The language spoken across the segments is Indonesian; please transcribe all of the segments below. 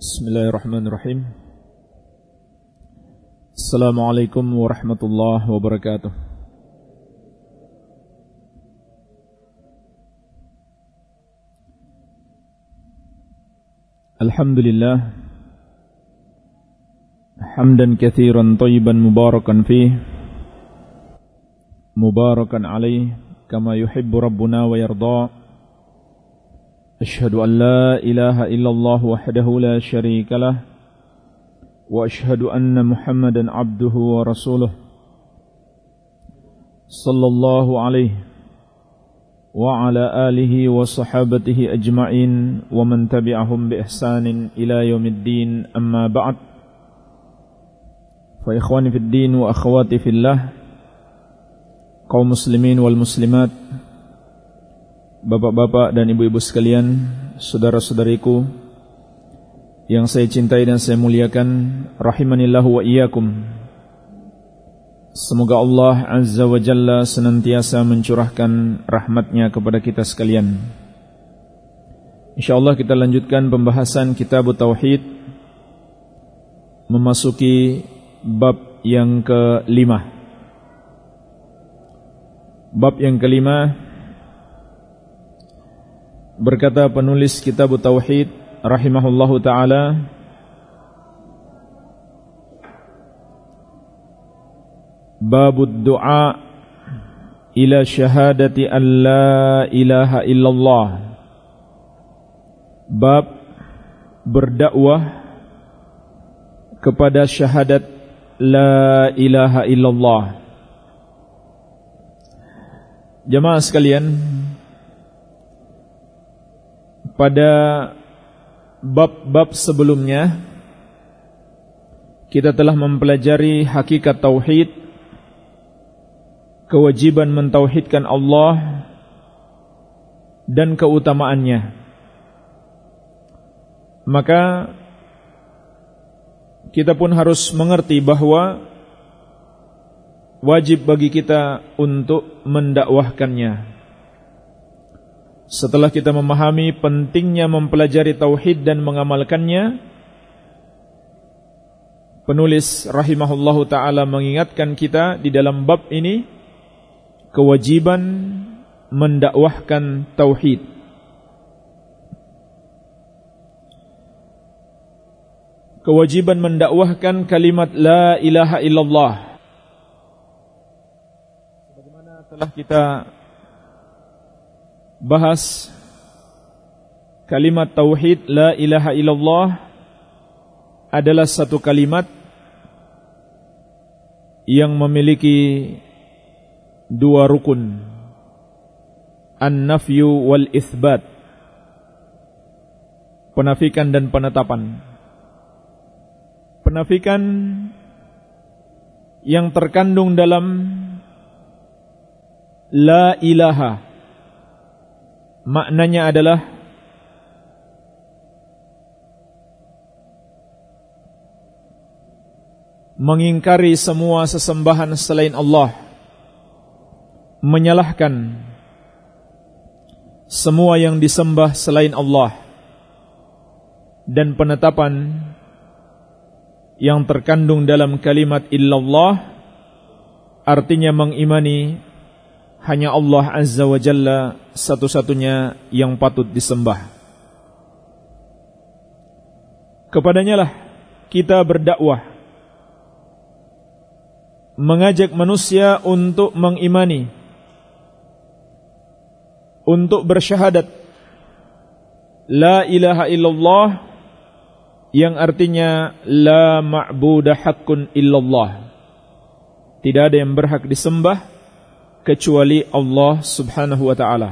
بسم الله الرحمن الرحيم السلام عليكم ورحمة الله وبركاته الحمد لله حمدا كثيرا طيبا مباركا فيه مباركا عليه كما يحب ربنا ويرضاه أشهد أن لا إله إلا الله وحده لا شريك له وأشهد أن محمدا عبده ورسوله صلى الله عليه وعلى آله وصحابته أجمعين ومن تبعهم بإحسان إلى يوم الدين أما بعد. فإخواني في الدين وأخواتي في الله قوم مسلمين والمسلمات Bapak-bapak dan ibu-ibu sekalian, saudara-saudariku yang saya cintai dan saya muliakan, rahimanillahu wa iyyakum. Semoga Allah Azza wa Jalla senantiasa mencurahkan rahmatnya kepada kita sekalian. InsyaAllah kita lanjutkan pembahasan kitab Tauhid memasuki bab yang kelima. Bab yang kelima Berkata penulis kitab Tauhid rahimahullahu taala Bab doa ila syahadati an la ilaha illallah. Bab berdakwah kepada syahadat la ilaha illallah. Jemaah sekalian pada bab-bab sebelumnya kita telah mempelajari hakikat tauhid, kewajiban mentauhidkan Allah dan keutamaannya. Maka kita pun harus mengerti bahwa wajib bagi kita untuk mendakwahkannya. Setelah kita memahami pentingnya mempelajari tauhid dan mengamalkannya, penulis rahimahullahu taala mengingatkan kita di dalam bab ini kewajiban mendakwahkan tauhid. Kewajiban mendakwahkan kalimat la ilaha illallah. Sebagaimana telah kita bahas kalimat tauhid la ilaha illallah adalah satu kalimat yang memiliki dua rukun. An-nafyu wal itsbat penafikan dan penetapan. Penafikan yang terkandung dalam la ilaha maknanya adalah mengingkari semua sesembahan selain Allah menyalahkan semua yang disembah selain Allah dan penetapan yang terkandung dalam kalimat illallah artinya mengimani hanya Allah Azza wa Jalla satu-satunya yang patut disembah. Kepadanya lah kita berdakwah. Mengajak manusia untuk mengimani. Untuk bersyahadat. La ilaha illallah yang artinya la ma'budah haqqun illallah. Tidak ada yang berhak disembah kecuali Allah Subhanahu wa taala.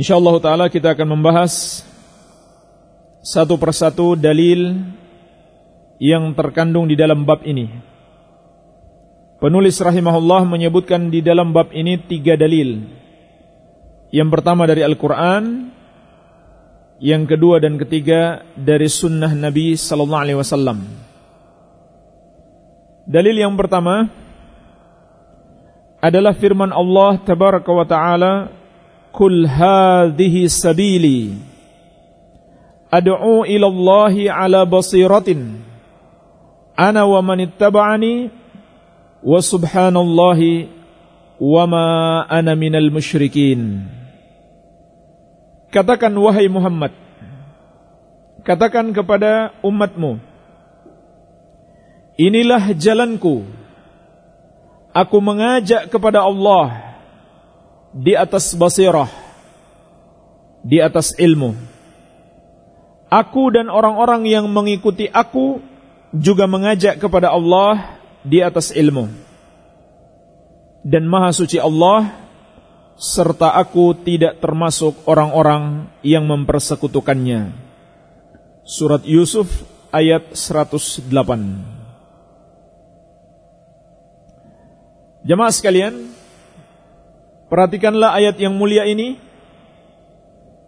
Insyaallah taala kita akan membahas satu persatu dalil yang terkandung di dalam bab ini. Penulis rahimahullah menyebutkan di dalam bab ini tiga dalil. Yang pertama dari Al-Quran, yang kedua dan ketiga dari Sunnah Nabi Sallallahu Alaihi Wasallam. Dalil yang pertama adalah firman Allah tabaraka wa taala, "Kul hadhihi sabili ad'u ila Allah ala basiratin ana wa man ittaba'ani wa subhanallahi wa ma ana minal musyrikin. Katakan wahai Muhammad Katakan kepada umatmu Inilah jalanku Aku mengajak kepada Allah Di atas basirah Di atas ilmu Aku dan orang-orang yang mengikuti aku juga mengajak kepada Allah di atas ilmu. Dan Maha Suci Allah serta aku tidak termasuk orang-orang yang mempersekutukannya. Surat Yusuf ayat 108. Jemaah sekalian, perhatikanlah ayat yang mulia ini.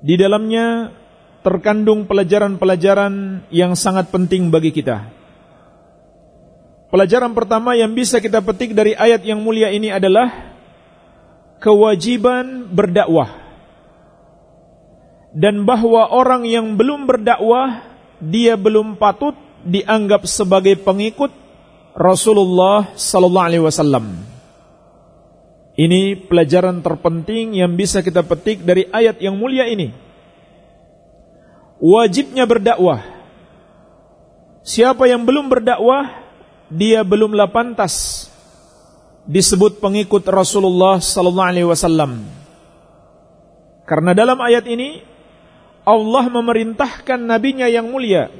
Di dalamnya terkandung pelajaran-pelajaran yang sangat penting bagi kita. Pelajaran pertama yang bisa kita petik dari ayat yang mulia ini adalah kewajiban berdakwah. Dan bahwa orang yang belum berdakwah, dia belum patut dianggap sebagai pengikut Rasulullah sallallahu alaihi wasallam. Ini pelajaran terpenting yang bisa kita petik dari ayat yang mulia ini wajibnya berdakwah. Siapa yang belum berdakwah, dia belumlah pantas disebut pengikut Rasulullah sallallahu alaihi wasallam. Karena dalam ayat ini Allah memerintahkan nabinya yang mulia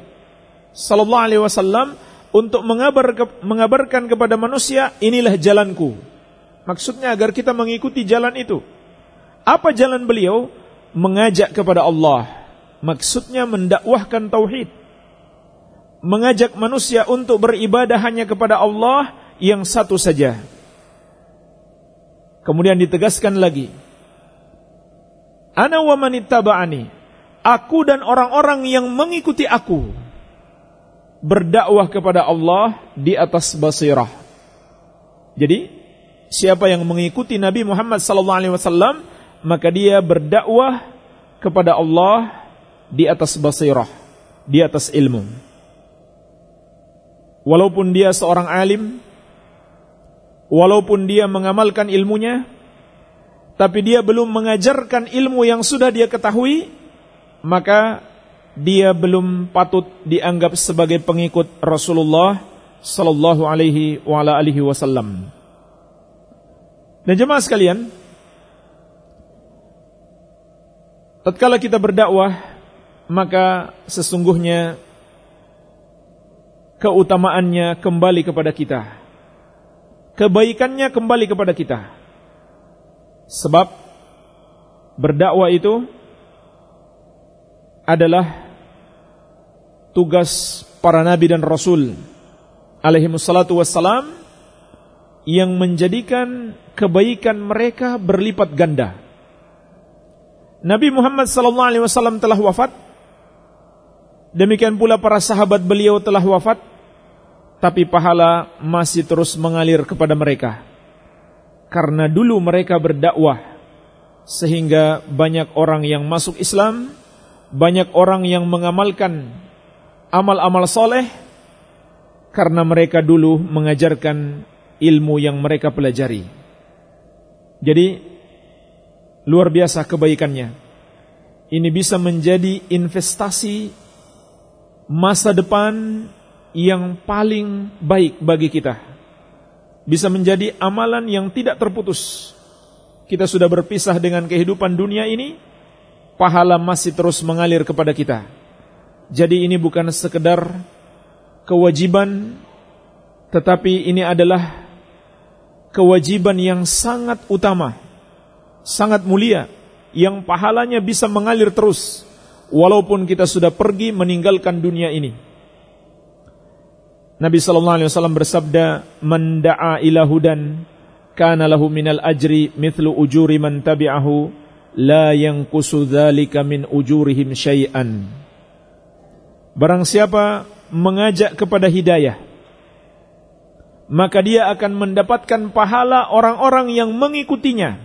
sallallahu alaihi wasallam untuk mengabar mengabarkan kepada manusia inilah jalanku. Maksudnya agar kita mengikuti jalan itu. Apa jalan beliau? Mengajak kepada Allah Maksudnya mendakwahkan tauhid. Mengajak manusia untuk beribadah hanya kepada Allah yang satu saja. Kemudian ditegaskan lagi. Ana wa manittaba'ani. Aku dan orang-orang yang mengikuti aku berdakwah kepada Allah di atas basirah. Jadi, siapa yang mengikuti Nabi Muhammad sallallahu alaihi wasallam, maka dia berdakwah kepada Allah di atas basirah, di atas ilmu. Walaupun dia seorang alim, walaupun dia mengamalkan ilmunya, tapi dia belum mengajarkan ilmu yang sudah dia ketahui, maka dia belum patut dianggap sebagai pengikut Rasulullah sallallahu alaihi wa alihi wasallam. Dan jemaah sekalian, tatkala kita berdakwah maka sesungguhnya keutamaannya kembali kepada kita. Kebaikannya kembali kepada kita. Sebab berdakwah itu adalah tugas para nabi dan rasul alaihi wassalam yang menjadikan kebaikan mereka berlipat ganda. Nabi Muhammad wasallam telah wafat Demikian pula para sahabat beliau telah wafat, tapi pahala masih terus mengalir kepada mereka. Karena dulu mereka berdakwah, sehingga banyak orang yang masuk Islam, banyak orang yang mengamalkan amal-amal soleh, karena mereka dulu mengajarkan ilmu yang mereka pelajari. Jadi, luar biasa kebaikannya. Ini bisa menjadi investasi masa depan yang paling baik bagi kita. Bisa menjadi amalan yang tidak terputus. Kita sudah berpisah dengan kehidupan dunia ini, pahala masih terus mengalir kepada kita. Jadi ini bukan sekedar kewajiban, tetapi ini adalah kewajiban yang sangat utama, sangat mulia, yang pahalanya bisa mengalir terus walaupun kita sudah pergi meninggalkan dunia ini. Nabi sallallahu alaihi wasallam bersabda, "Man da'a kana lahu minal ajri mithlu ujuri man tabi'ahu la yanqusu dzalika min ujurihim syai'an." Barang siapa mengajak kepada hidayah, maka dia akan mendapatkan pahala orang-orang yang mengikutinya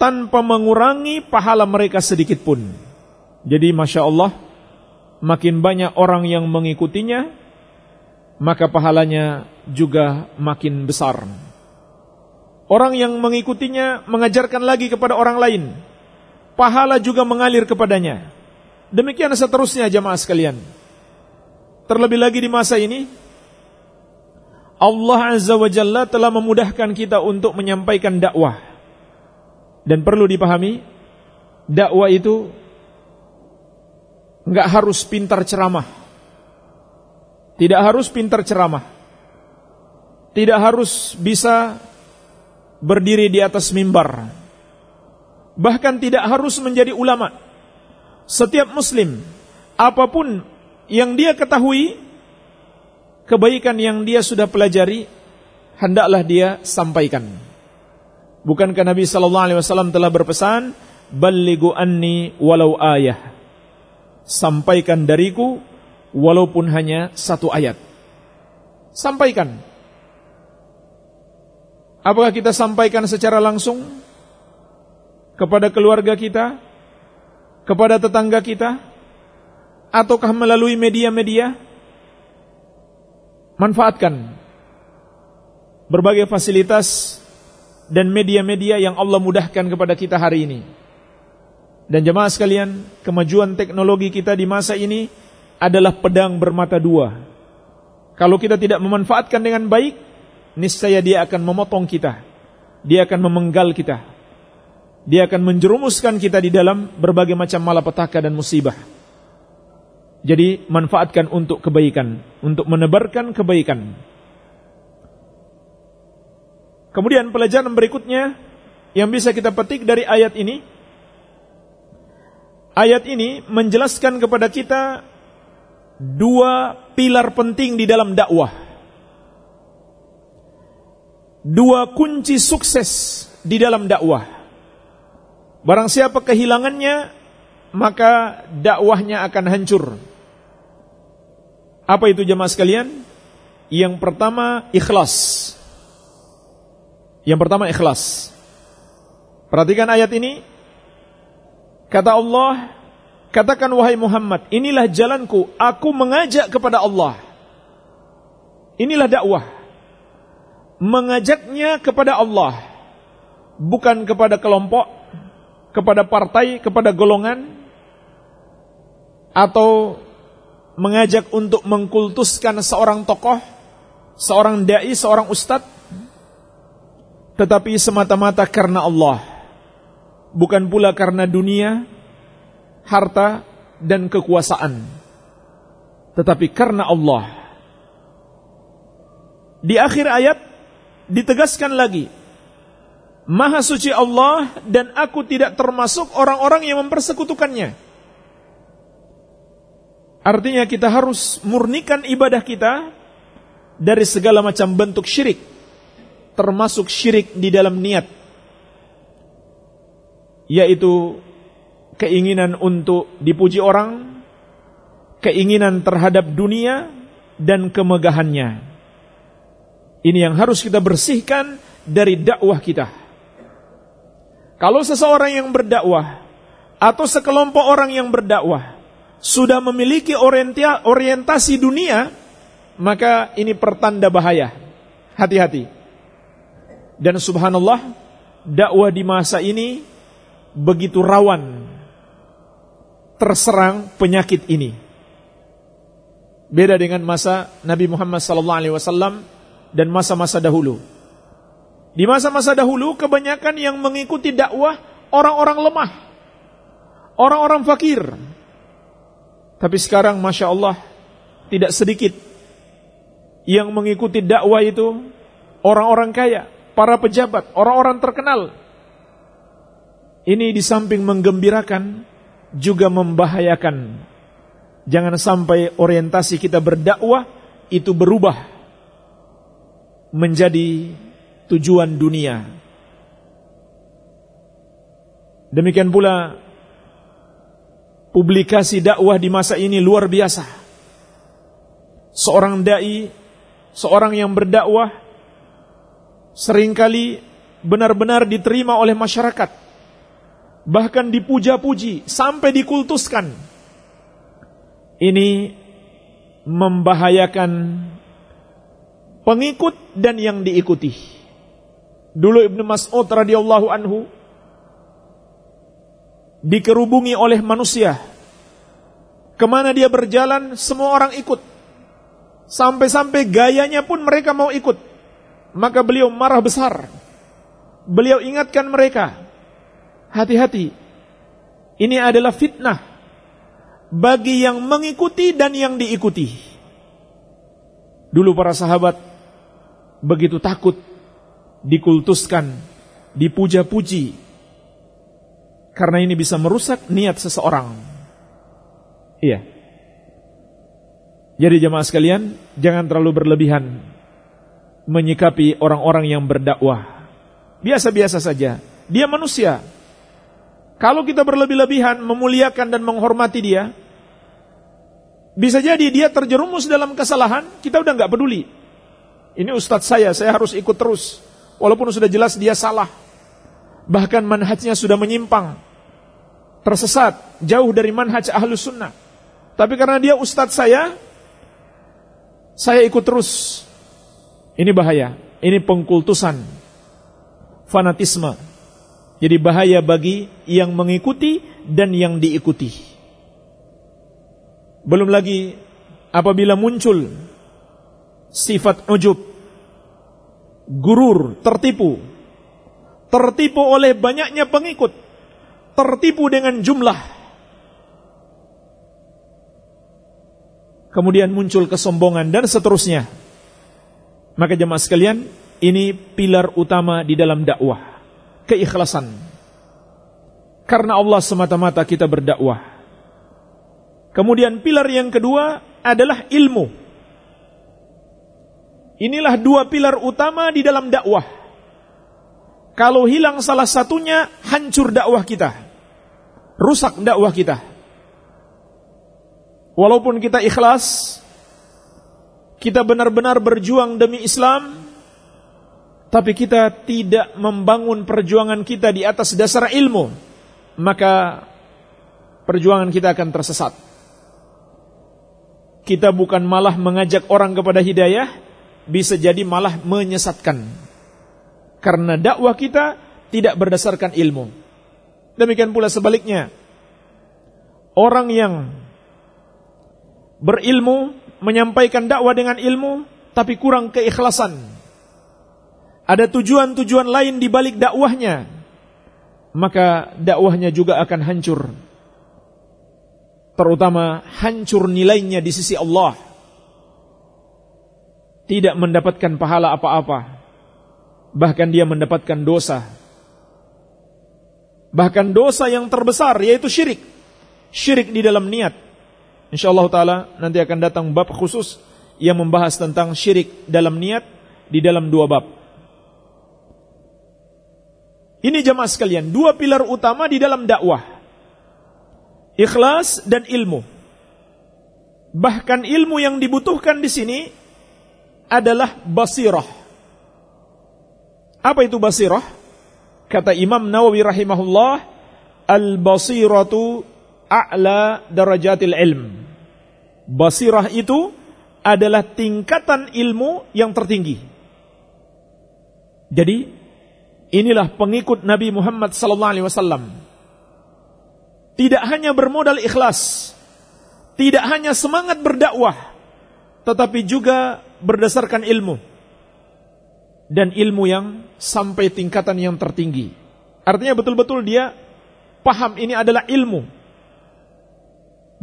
tanpa mengurangi pahala mereka sedikit pun. Jadi Masya Allah makin banyak orang yang mengikutinya, maka pahalanya juga makin besar. Orang yang mengikutinya mengajarkan lagi kepada orang lain, pahala juga mengalir kepadanya. Demikian seterusnya jamaah sekalian. Terlebih lagi di masa ini, Allah Azza wa Jalla telah memudahkan kita untuk menyampaikan dakwah. Dan perlu dipahami, dakwah itu nggak harus pintar ceramah. Tidak harus pintar ceramah. Tidak harus bisa berdiri di atas mimbar. Bahkan tidak harus menjadi ulama. Setiap muslim, apa pun yang dia ketahui, kebaikan yang dia sudah pelajari, hendaklah dia sampaikan. Bukankah Nabi sallallahu alaihi wasallam telah berpesan, "Ballighu anni walau ayah." sampaikan dariku walaupun hanya satu ayat. Sampaikan. Apakah kita sampaikan secara langsung kepada keluarga kita, kepada tetangga kita, ataukah melalui media-media? Manfaatkan berbagai fasilitas dan media-media yang Allah mudahkan kepada kita hari ini. Dan jemaah sekalian, kemajuan teknologi kita di masa ini adalah pedang bermata dua. Kalau kita tidak memanfaatkan dengan baik, niscaya dia akan memotong kita. Dia akan memenggal kita. Dia akan menjerumuskan kita di dalam berbagai macam malapetaka dan musibah. Jadi manfaatkan untuk kebaikan, untuk menebarkan kebaikan. Kemudian pelajaran berikutnya yang bisa kita petik dari ayat ini Ayat ini menjelaskan kepada kita dua pilar penting di dalam dakwah. Dua kunci sukses di dalam dakwah. Barang siapa kehilangannya, maka dakwahnya akan hancur. Apa itu jemaah sekalian? Yang pertama ikhlas. Yang pertama ikhlas. Perhatikan ayat ini, Kata Allah, katakan wahai Muhammad, inilah jalanku, aku mengajak kepada Allah. Inilah dakwah. Mengajaknya kepada Allah, bukan kepada kelompok, kepada partai, kepada golongan, atau mengajak untuk mengkultuskan seorang tokoh, seorang dai, seorang ustadz, tetapi semata-mata karena Allah bukan pula karena dunia, harta, dan kekuasaan, tetapi karena Allah. Di akhir ayat ditegaskan lagi, Maha suci Allah dan aku tidak termasuk orang-orang yang mempersekutukannya. Artinya kita harus murnikan ibadah kita dari segala macam bentuk syirik, termasuk syirik di dalam niat yaitu keinginan untuk dipuji orang, keinginan terhadap dunia dan kemegahannya. Ini yang harus kita bersihkan dari dakwah kita. Kalau seseorang yang berdakwah atau sekelompok orang yang berdakwah sudah memiliki orientasi dunia, maka ini pertanda bahaya. Hati-hati. Dan subhanallah, dakwah di masa ini begitu rawan terserang penyakit ini. Beda dengan masa Nabi Muhammad SAW dan masa-masa dahulu. Di masa-masa dahulu kebanyakan yang mengikuti dakwah orang-orang lemah, orang-orang fakir. Tapi sekarang masya Allah tidak sedikit yang mengikuti dakwah itu orang-orang kaya, para pejabat, orang-orang terkenal ini di samping menggembirakan juga membahayakan. Jangan sampai orientasi kita berdakwah itu berubah menjadi tujuan dunia. Demikian pula publikasi dakwah di masa ini luar biasa. Seorang dai, seorang yang berdakwah sering kali benar-benar diterima oleh masyarakat bahkan dipuja-puji sampai dikultuskan. ini membahayakan pengikut dan yang diikuti. Dulu Ibnu Mas'ud radhiyallahu anhu dikerubungi oleh manusia. Ke mana dia berjalan, semua orang ikut. Sampai-sampai gayanya pun mereka mau ikut. Maka beliau marah besar. Beliau ingatkan mereka, hati-hati. Ini adalah fitnah bagi yang mengikuti dan yang diikuti. Dulu para sahabat begitu takut dikultuskan, dipuja-puji. Karena ini bisa merusak niat seseorang. Iya. Jadi jemaah sekalian, jangan terlalu berlebihan menyikapi orang-orang yang berdakwah. Biasa-biasa saja. Dia manusia. Kalau kita berlebih-lebihan memuliakan dan menghormati dia, bisa jadi dia terjerumus dalam kesalahan, kita udah nggak peduli. Ini ustadz saya, saya harus ikut terus. Walaupun sudah jelas dia salah. Bahkan manhajnya sudah menyimpang. Tersesat, jauh dari manhaj ahlus sunnah. Tapi karena dia ustadz saya, saya ikut terus. Ini bahaya. Ini pengkultusan. Fanatisme. Jadi bahaya bagi yang mengikuti dan yang diikuti. Belum lagi apabila muncul sifat ujub, gurur, tertipu, tertipu oleh banyaknya pengikut, tertipu dengan jumlah. Kemudian muncul kesombongan dan seterusnya. Maka jemaah sekalian, ini pilar utama di dalam dakwah, keikhlasan. Karena Allah semata-mata kita berdakwah. Kemudian pilar yang kedua adalah ilmu. Inilah dua pilar utama di dalam dakwah. Kalau hilang salah satunya, hancur dakwah kita. Rusak dakwah kita. Walaupun kita ikhlas, kita benar-benar berjuang demi Islam, tapi kita tidak membangun perjuangan kita di atas dasar ilmu, maka perjuangan kita akan tersesat. Kita bukan malah mengajak orang kepada hidayah, bisa jadi malah menyesatkan. Karena dakwah kita tidak berdasarkan ilmu. Demikian pula sebaliknya. Orang yang berilmu menyampaikan dakwah dengan ilmu tapi kurang keikhlasan. Ada tujuan-tujuan lain di balik dakwahnya. Maka dakwahnya juga akan hancur. Terutama hancur nilainya di sisi Allah tidak mendapatkan pahala apa-apa. Bahkan dia mendapatkan dosa. Bahkan dosa yang terbesar yaitu syirik. Syirik di dalam niat. InsyaAllah ta'ala nanti akan datang bab khusus yang membahas tentang syirik dalam niat di dalam dua bab. Ini jamaah sekalian, dua pilar utama di dalam dakwah. Ikhlas dan ilmu. Bahkan ilmu yang dibutuhkan di sini adalah basirah. Apa itu basirah? Kata Imam Nawawi rahimahullah, al-basiratu a'la darajatil ilm. Basirah itu adalah tingkatan ilmu yang tertinggi. Jadi, inilah pengikut Nabi Muhammad sallallahu alaihi wasallam. Tidak hanya bermodal ikhlas, tidak hanya semangat berdakwah, tetapi juga berdasarkan ilmu dan ilmu yang sampai tingkatan yang tertinggi. Artinya betul-betul dia paham ini adalah ilmu,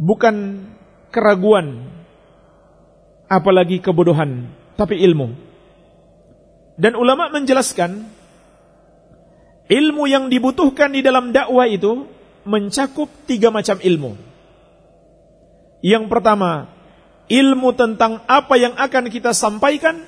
bukan keraguan, apalagi kebodohan, tapi ilmu. Dan ulama menjelaskan ilmu yang dibutuhkan di dalam dakwah itu mencakup tiga macam ilmu. Yang pertama, ilmu tentang apa yang akan kita sampaikan,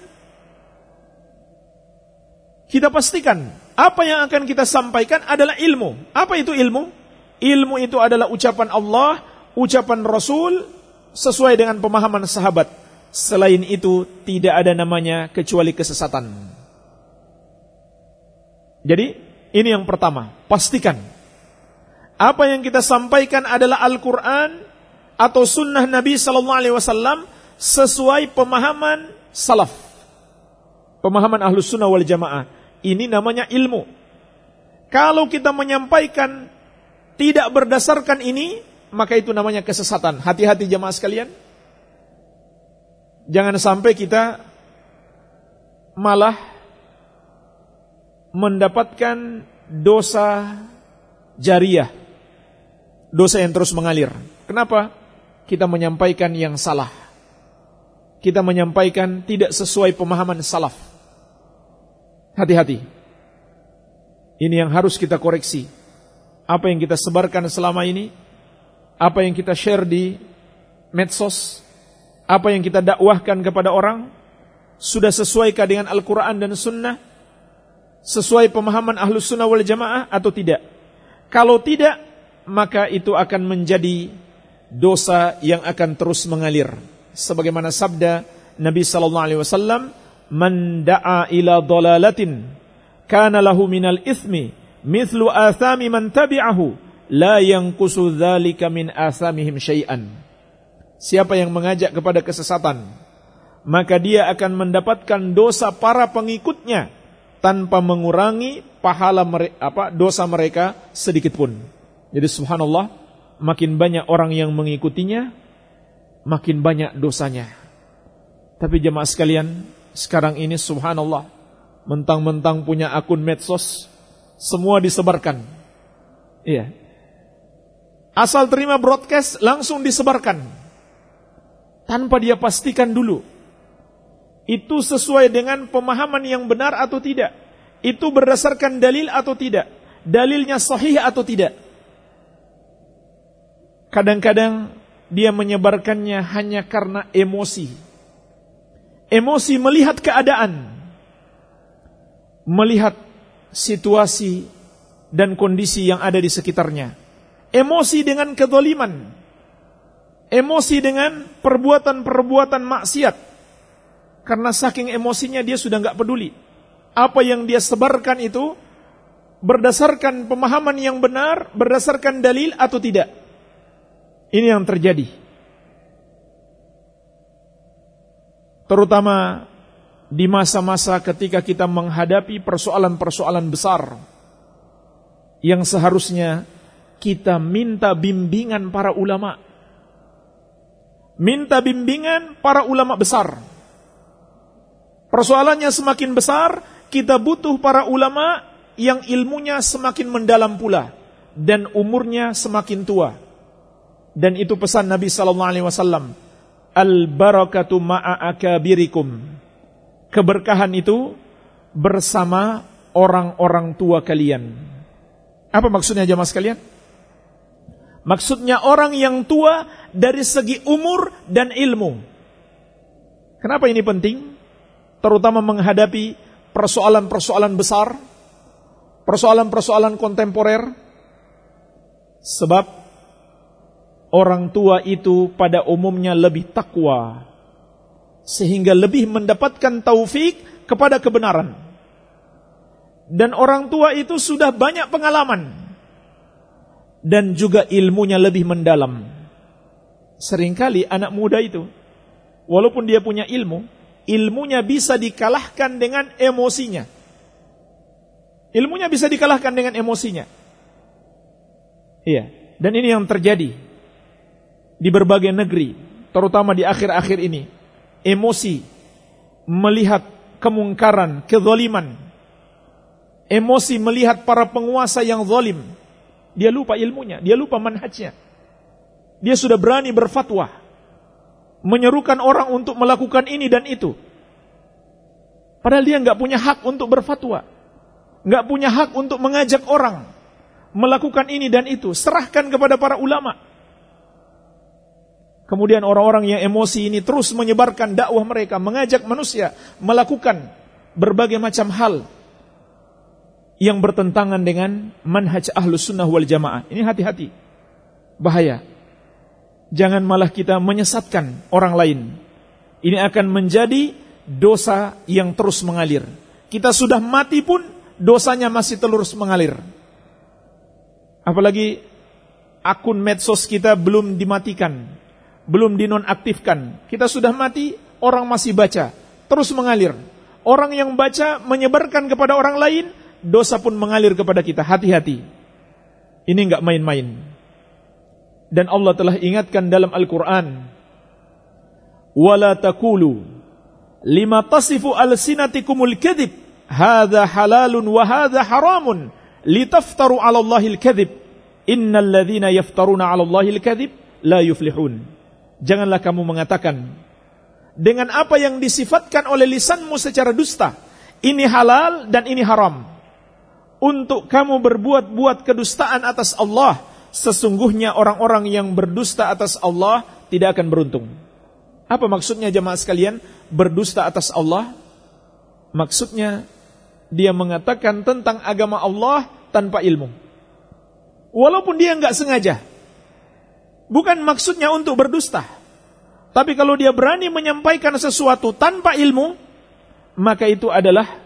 kita pastikan apa yang akan kita sampaikan adalah ilmu. Apa itu ilmu? Ilmu itu adalah ucapan Allah, ucapan Rasul sesuai dengan pemahaman sahabat. Selain itu tidak ada namanya kecuali kesesatan. Jadi ini yang pertama, pastikan apa yang kita sampaikan adalah Al-Quran atau sunnah Nabi Sallallahu Alaihi Wasallam sesuai pemahaman salaf, pemahaman ahlus sunnah wal jamaah. Ini namanya ilmu. Kalau kita menyampaikan tidak berdasarkan ini, maka itu namanya kesesatan. Hati-hati jamaah sekalian. Jangan sampai kita malah mendapatkan dosa jariah. Dosa yang terus mengalir. Kenapa? Kita menyampaikan yang salah. Kita menyampaikan tidak sesuai pemahaman salaf. Hati-hati. Ini yang harus kita koreksi. Apa yang kita sebarkan selama ini, apa yang kita share di medsos, apa yang kita dakwahkan kepada orang, sudah sesuaikah dengan Al-Quran dan Sunnah? Sesuai pemahaman Ahlus Sunnah wal Jamaah atau tidak? Kalau tidak, maka itu akan menjadi dosa yang akan terus mengalir. Sebagaimana sabda Nabi wasallam, "Man da'a ila dalalatin kana lahu minal ithmi mithlu athami man tabi'ahu la yanqusu dzalika min athamihim syai'an." Siapa yang mengajak kepada kesesatan, maka dia akan mendapatkan dosa para pengikutnya tanpa mengurangi pahala mere apa dosa mereka sedikit pun. Jadi subhanallah, makin banyak orang yang mengikutinya, makin banyak dosanya. Tapi jemaah sekalian, sekarang ini subhanallah, mentang-mentang punya akun medsos, semua disebarkan. Iya. Asal terima broadcast langsung disebarkan. Tanpa dia pastikan dulu. Itu sesuai dengan pemahaman yang benar atau tidak. Itu berdasarkan dalil atau tidak. Dalilnya sahih atau tidak. Kadang-kadang dia menyebarkannya hanya karena emosi. Emosi melihat keadaan melihat situasi dan kondisi yang ada di sekitarnya. Emosi dengan kedoliman. Emosi dengan perbuatan-perbuatan maksiat. Karena saking emosinya dia sudah nggak peduli. Apa yang dia sebarkan itu berdasarkan pemahaman yang benar, berdasarkan dalil atau tidak. Ini yang terjadi. Terutama di masa-masa ketika kita menghadapi persoalan-persoalan besar yang seharusnya kita minta bimbingan para ulama. Minta bimbingan para ulama besar. Persoalannya semakin besar, kita butuh para ulama yang ilmunya semakin mendalam pula dan umurnya semakin tua. Dan itu pesan Nabi sallallahu alaihi wasallam, "Al barakatu ma'a akabirikum." keberkahan itu bersama orang-orang tua kalian. Apa maksudnya jamaah sekalian? Maksudnya orang yang tua dari segi umur dan ilmu. Kenapa ini penting? Terutama menghadapi persoalan-persoalan besar, persoalan-persoalan kontemporer. Sebab orang tua itu pada umumnya lebih takwa sehingga lebih mendapatkan taufik kepada kebenaran. Dan orang tua itu sudah banyak pengalaman dan juga ilmunya lebih mendalam. Seringkali anak muda itu walaupun dia punya ilmu, ilmunya bisa dikalahkan dengan emosinya. Ilmunya bisa dikalahkan dengan emosinya. Iya, dan ini yang terjadi di berbagai negeri, terutama di akhir-akhir ini emosi, melihat kemungkaran, kezaliman, emosi melihat para penguasa yang zalim, dia lupa ilmunya, dia lupa manhajnya. Dia sudah berani berfatwa, menyerukan orang untuk melakukan ini dan itu. Padahal dia nggak punya hak untuk berfatwa, nggak punya hak untuk mengajak orang melakukan ini dan itu. Serahkan kepada para ulama. Kemudian orang-orang yang emosi ini terus menyebarkan dakwah mereka, mengajak manusia melakukan berbagai macam hal yang bertentangan dengan manhaj ahlus sunnah wal jamaah. Ini hati-hati, bahaya. Jangan malah kita menyesatkan orang lain. Ini akan menjadi dosa yang terus mengalir. Kita sudah mati pun dosanya masih terus mengalir. Apalagi akun medsos kita belum dimatikan belum dinonaktifkan. Kita sudah mati, orang masih baca, terus mengalir. Orang yang baca menyebarkan kepada orang lain, dosa pun mengalir kepada kita. Hati-hati. Ini enggak main-main. Dan Allah telah ingatkan dalam Al-Quran. Wala takulu lima tasifu al-sinatikumul kadhib. Hadha halalun wa hadha haramun. Litaftaru ala Allahil kadhib. Innal ladhina yaftaruna ala Allahil kadhib la yuflihun. Janganlah kamu mengatakan dengan apa yang disifatkan oleh lisanmu secara dusta. Ini halal dan ini haram. Untuk kamu berbuat-buat kedustaan atas Allah. Sesungguhnya orang-orang yang berdusta atas Allah tidak akan beruntung. Apa maksudnya jemaah sekalian? Berdusta atas Allah. Maksudnya dia mengatakan tentang agama Allah tanpa ilmu. Walaupun dia nggak sengaja. Bukan maksudnya untuk berdusta. Tapi kalau dia berani menyampaikan sesuatu tanpa ilmu, maka itu adalah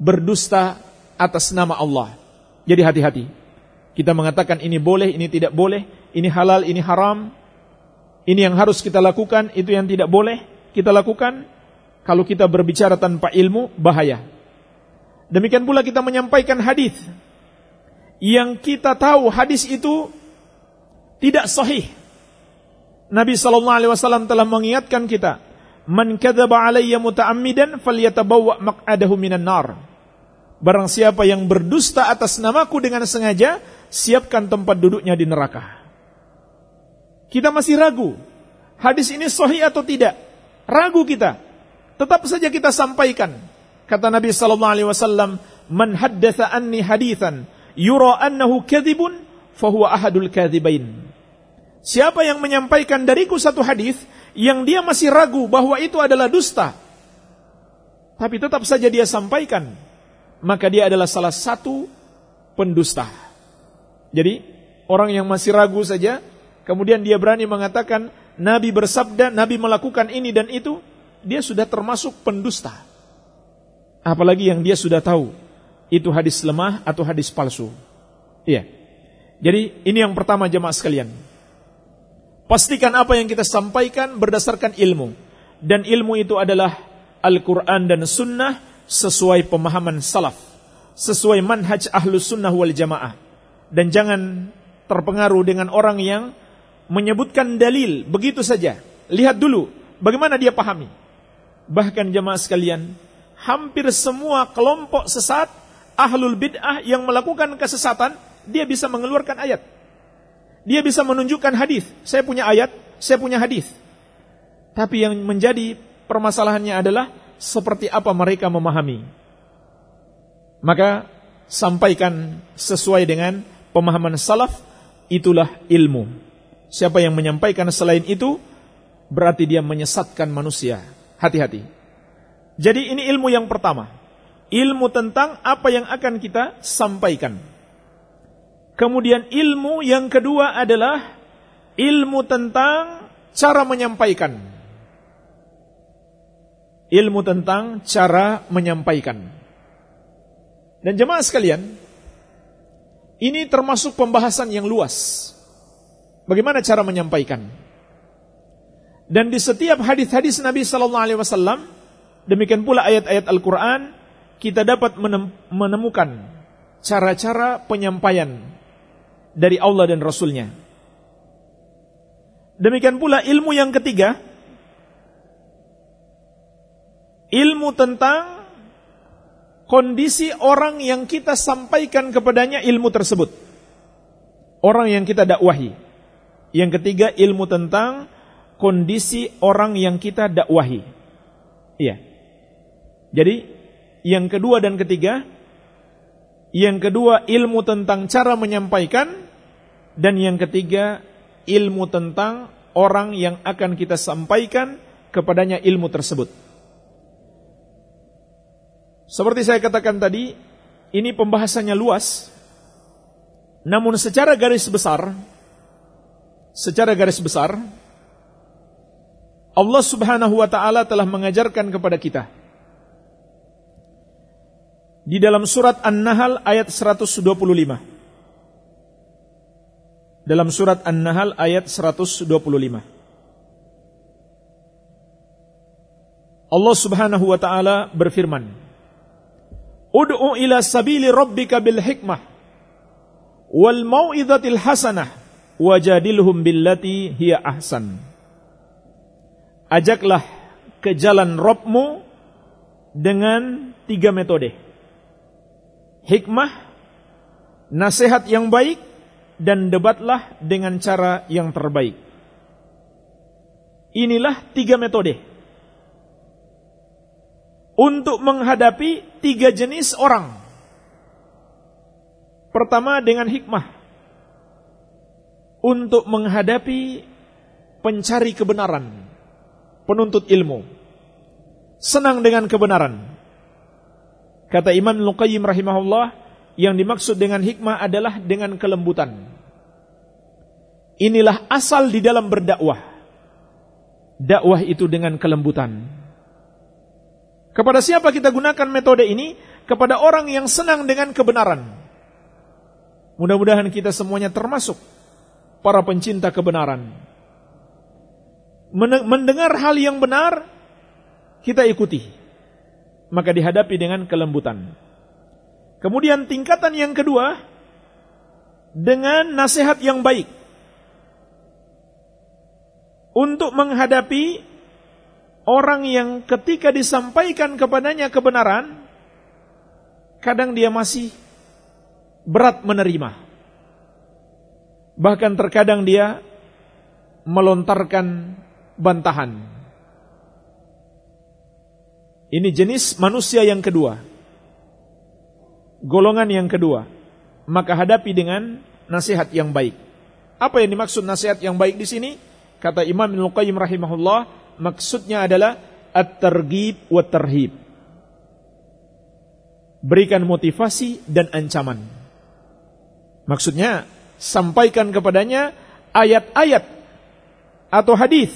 berdusta atas nama Allah. Jadi hati-hati. Kita mengatakan ini boleh, ini tidak boleh, ini halal, ini haram. Ini yang harus kita lakukan, itu yang tidak boleh kita lakukan. Kalau kita berbicara tanpa ilmu, bahaya. Demikian pula kita menyampaikan hadis yang kita tahu hadis itu tidak sahih Nabi sallallahu alaihi wasallam telah mengingatkan kita, "Man kadzaba alayya muta'ammidan falyatabawwa maq'adahu minan nar." Barang siapa yang berdusta atas namaku dengan sengaja, siapkan tempat duduknya di neraka. Kita masih ragu, hadis ini sahih atau tidak? Ragu kita. Tetap saja kita sampaikan. Kata Nabi sallallahu alaihi wasallam, "Man haddatsa anni haditsan yura annahu kadzibun, fahuwa ahadul kadzibain." Siapa yang menyampaikan dariku satu hadis yang dia masih ragu bahwa itu adalah dusta, tapi tetap saja dia sampaikan, maka dia adalah salah satu pendusta. Jadi, orang yang masih ragu saja, kemudian dia berani mengatakan Nabi bersabda, Nabi melakukan ini dan itu, dia sudah termasuk pendusta. Apalagi yang dia sudah tahu itu hadis lemah atau hadis palsu. Iya. Jadi ini yang pertama jemaah sekalian. Pastikan apa yang kita sampaikan berdasarkan ilmu. Dan ilmu itu adalah Al-Quran dan Sunnah sesuai pemahaman salaf. Sesuai manhaj ahlus sunnah wal jamaah. Dan jangan terpengaruh dengan orang yang menyebutkan dalil begitu saja. Lihat dulu bagaimana dia pahami. Bahkan jamaah sekalian, hampir semua kelompok sesat, ahlul bid'ah yang melakukan kesesatan, dia bisa mengeluarkan ayat. Dia bisa menunjukkan hadis. Saya punya ayat, saya punya hadis. Tapi yang menjadi permasalahannya adalah seperti apa mereka memahami. Maka sampaikan sesuai dengan pemahaman salaf, itulah ilmu. Siapa yang menyampaikan selain itu, berarti dia menyesatkan manusia. Hati-hati. Jadi ini ilmu yang pertama. Ilmu tentang apa yang akan kita sampaikan. Kemudian ilmu yang kedua adalah ilmu tentang cara menyampaikan. Ilmu tentang cara menyampaikan. Dan jemaah sekalian, ini termasuk pembahasan yang luas. Bagaimana cara menyampaikan? Dan di setiap hadis-hadis Nabi sallallahu alaihi wasallam, demikian pula ayat-ayat Al-Qur'an, kita dapat menemukan cara-cara penyampaian dari Allah dan Rasulnya. Demikian pula ilmu yang ketiga, ilmu tentang kondisi orang yang kita sampaikan kepadanya ilmu tersebut. Orang yang kita dakwahi. Yang ketiga ilmu tentang kondisi orang yang kita dakwahi. Iya. Jadi yang kedua dan ketiga yang kedua ilmu tentang cara menyampaikan dan yang ketiga ilmu tentang orang yang akan kita sampaikan kepadanya ilmu tersebut. Seperti saya katakan tadi, ini pembahasannya luas. Namun secara garis besar secara garis besar Allah Subhanahu wa taala telah mengajarkan kepada kita di dalam surat An-Nahl ayat 125. Dalam surat An-Nahl ayat 125. Allah Subhanahu wa taala berfirman, "Ud'u ila sabili rabbika bil hikmah wal mau'izatil hasanah wajadilhum billati hiya ahsan." Ajaklah ke jalan Robmu dengan tiga metode Hikmah, nasihat yang baik, dan debatlah dengan cara yang terbaik. Inilah tiga metode untuk menghadapi tiga jenis orang. Pertama dengan hikmah. Untuk menghadapi pencari kebenaran, penuntut ilmu. Senang dengan kebenaran. Kata Imam Luqayyim rahimahullah, yang dimaksud dengan hikmah adalah dengan kelembutan. Inilah asal di dalam berdakwah. Dakwah itu dengan kelembutan. Kepada siapa kita gunakan metode ini? Kepada orang yang senang dengan kebenaran. Mudah-mudahan kita semuanya termasuk para pencinta kebenaran. Mendengar hal yang benar, kita ikuti. Maka dihadapi dengan kelembutan. Kemudian tingkatan yang kedua, dengan nasihat yang baik. Untuk menghadapi orang yang ketika disampaikan kepadanya kebenaran, kadang dia masih berat menerima. Bahkan terkadang dia melontarkan bantahan. Ini jenis manusia yang kedua. Golongan yang kedua. Maka hadapi dengan nasihat yang baik. Apa yang dimaksud nasihat yang baik di sini? Kata Imam Ibnu Qayyim rahimahullah, maksudnya adalah at-targhib wa tarhib. Berikan motivasi dan ancaman. Maksudnya sampaikan kepadanya ayat-ayat atau hadis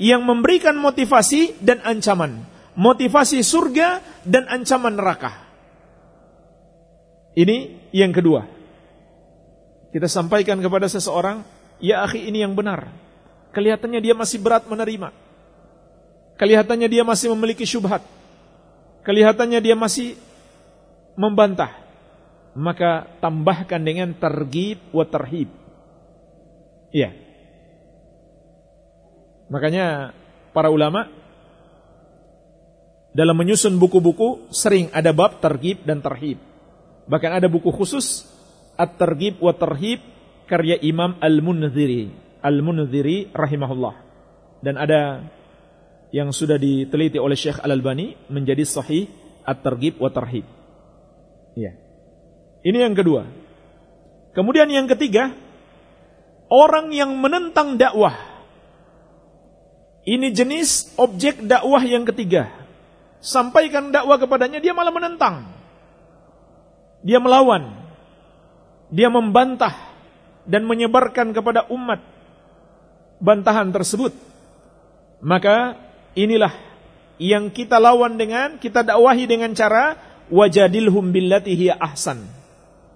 yang memberikan motivasi dan ancaman. Motivasi surga dan ancaman neraka. Ini yang kedua. Kita sampaikan kepada seseorang, ya akhi ini yang benar. Kelihatannya dia masih berat menerima. Kelihatannya dia masih memiliki syubhat. Kelihatannya dia masih membantah. Maka tambahkan dengan tergib wa terhib. Iya. Makanya para ulama dalam menyusun buku-buku sering ada bab tergib dan terhib. Bahkan ada buku khusus At-Targhib wa Terhib karya Imam Al-Munziri, Al-Munziri rahimahullah. Dan ada yang sudah diteliti oleh Syekh Al-Albani menjadi sahih at-targhib wa tarhib. Ya. Ini yang kedua. Kemudian yang ketiga, orang yang menentang dakwah. Ini jenis objek dakwah yang ketiga. Sampaikan dakwah kepadanya dia malah menentang. Dia melawan. Dia membantah dan menyebarkan kepada umat bantahan tersebut. Maka Inilah yang kita lawan dengan, kita dakwahi dengan cara wajadilhum billati hiya ahsan.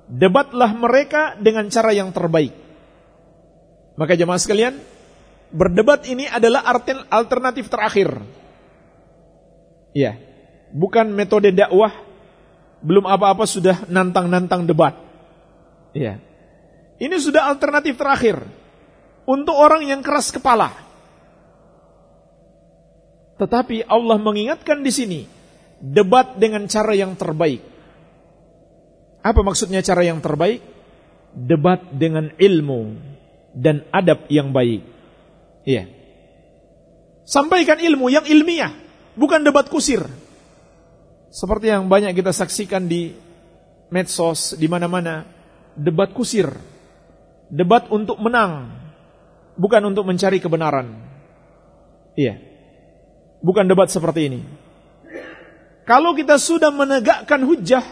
Debatlah mereka dengan cara yang terbaik. Maka jemaah sekalian, berdebat ini adalah alternatif terakhir. Ya, bukan metode dakwah belum apa-apa sudah nantang-nantang debat. Ya. Ini sudah alternatif terakhir untuk orang yang keras kepala. Tetapi Allah mengingatkan di sini debat dengan cara yang terbaik. Apa maksudnya cara yang terbaik? Debat dengan ilmu dan adab yang baik. Iya. Sampaikan ilmu yang ilmiah, bukan debat kusir. Seperti yang banyak kita saksikan di medsos di mana-mana, debat kusir. Debat untuk menang, bukan untuk mencari kebenaran. Iya. Bukan debat seperti ini. Kalau kita sudah menegakkan hujah,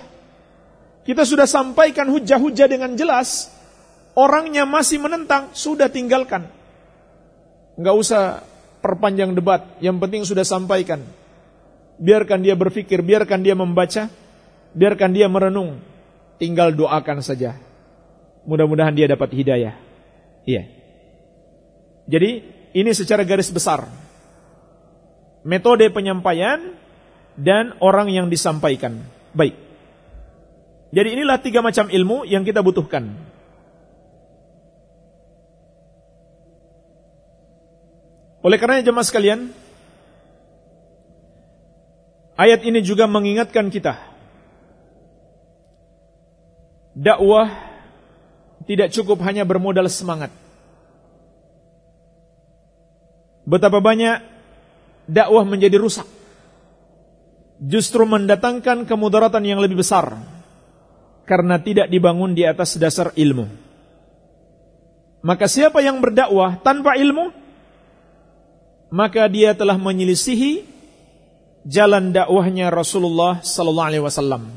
kita sudah sampaikan hujah-hujah dengan jelas, orangnya masih menentang, sudah tinggalkan. Enggak usah perpanjang debat, yang penting sudah sampaikan. Biarkan dia berpikir, biarkan dia membaca, biarkan dia merenung. Tinggal doakan saja. Mudah-mudahan dia dapat hidayah. Iya. Jadi, ini secara garis besar metode penyampaian, dan orang yang disampaikan. Baik. Jadi inilah tiga macam ilmu yang kita butuhkan. Oleh karenanya jemaah sekalian, ayat ini juga mengingatkan kita dakwah tidak cukup hanya bermodal semangat. Betapa banyak dakwah menjadi rusak. Justru mendatangkan kemudaratan yang lebih besar karena tidak dibangun di atas dasar ilmu. Maka siapa yang berdakwah tanpa ilmu, maka dia telah menyelisihi jalan dakwahnya Rasulullah sallallahu alaihi wasallam.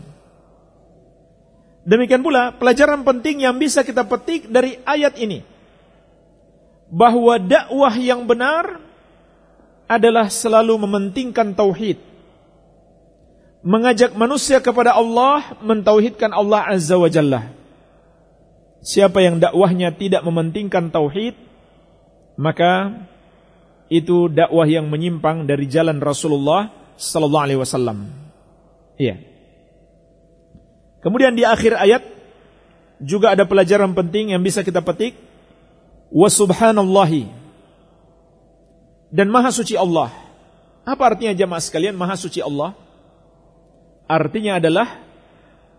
Demikian pula pelajaran penting yang bisa kita petik dari ayat ini bahwa dakwah yang benar adalah selalu mementingkan tauhid. Mengajak manusia kepada Allah, mentauhidkan Allah Azza wa Jalla. Siapa yang dakwahnya tidak mementingkan tauhid, maka itu dakwah yang menyimpang dari jalan Rasulullah sallallahu alaihi wasallam. Iya. Kemudian di akhir ayat juga ada pelajaran penting yang bisa kita petik wa subhanallahi dan maha suci Allah. Apa artinya jamaah sekalian maha suci Allah? Artinya adalah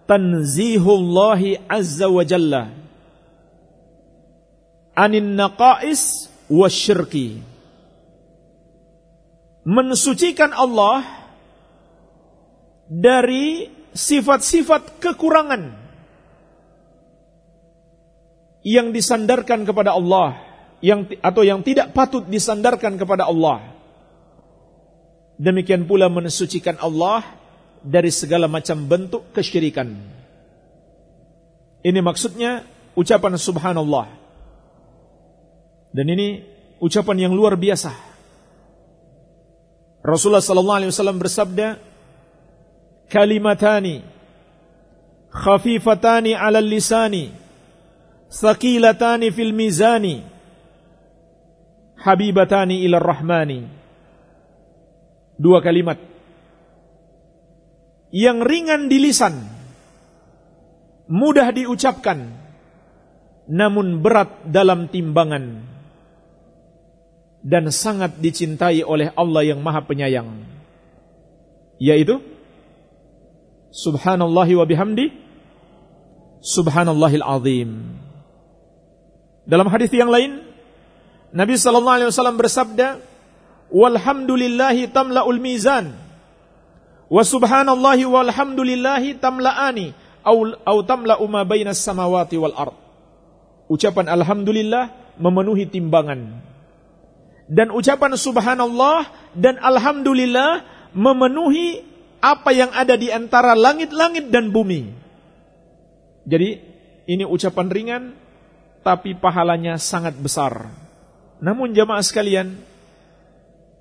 tanzihullahi azza wa jalla anin naqais wasyirki. Mensucikan Allah dari sifat-sifat kekurangan yang disandarkan kepada Allah yang atau yang tidak patut disandarkan kepada Allah. Demikian pula mensucikan Allah dari segala macam bentuk kesyirikan. Ini maksudnya ucapan subhanallah. Dan ini ucapan yang luar biasa. Rasulullah sallallahu alaihi wasallam bersabda, "Kalimatani khafifatani 'ala lisani." Thaqilatani fil mizani Habibatani ila rahmani Dua kalimat Yang ringan di lisan Mudah diucapkan Namun berat dalam timbangan Dan sangat dicintai oleh Allah yang maha penyayang Yaitu Subhanallahi wa bihamdi Subhanallahil azim dalam hadis yang lain, Nabi sallallahu alaihi wasallam bersabda, "Walhamdulillahi tamla'ul mizan." Wa subhanallahi walhamdulillahi tamla'ani au au tamla'u ma bainas samawati wal ard. Ucapan alhamdulillah memenuhi timbangan. Dan ucapan subhanallah dan alhamdulillah memenuhi apa yang ada di antara langit-langit dan bumi. Jadi ini ucapan ringan tapi pahalanya sangat besar. Namun jamaah sekalian,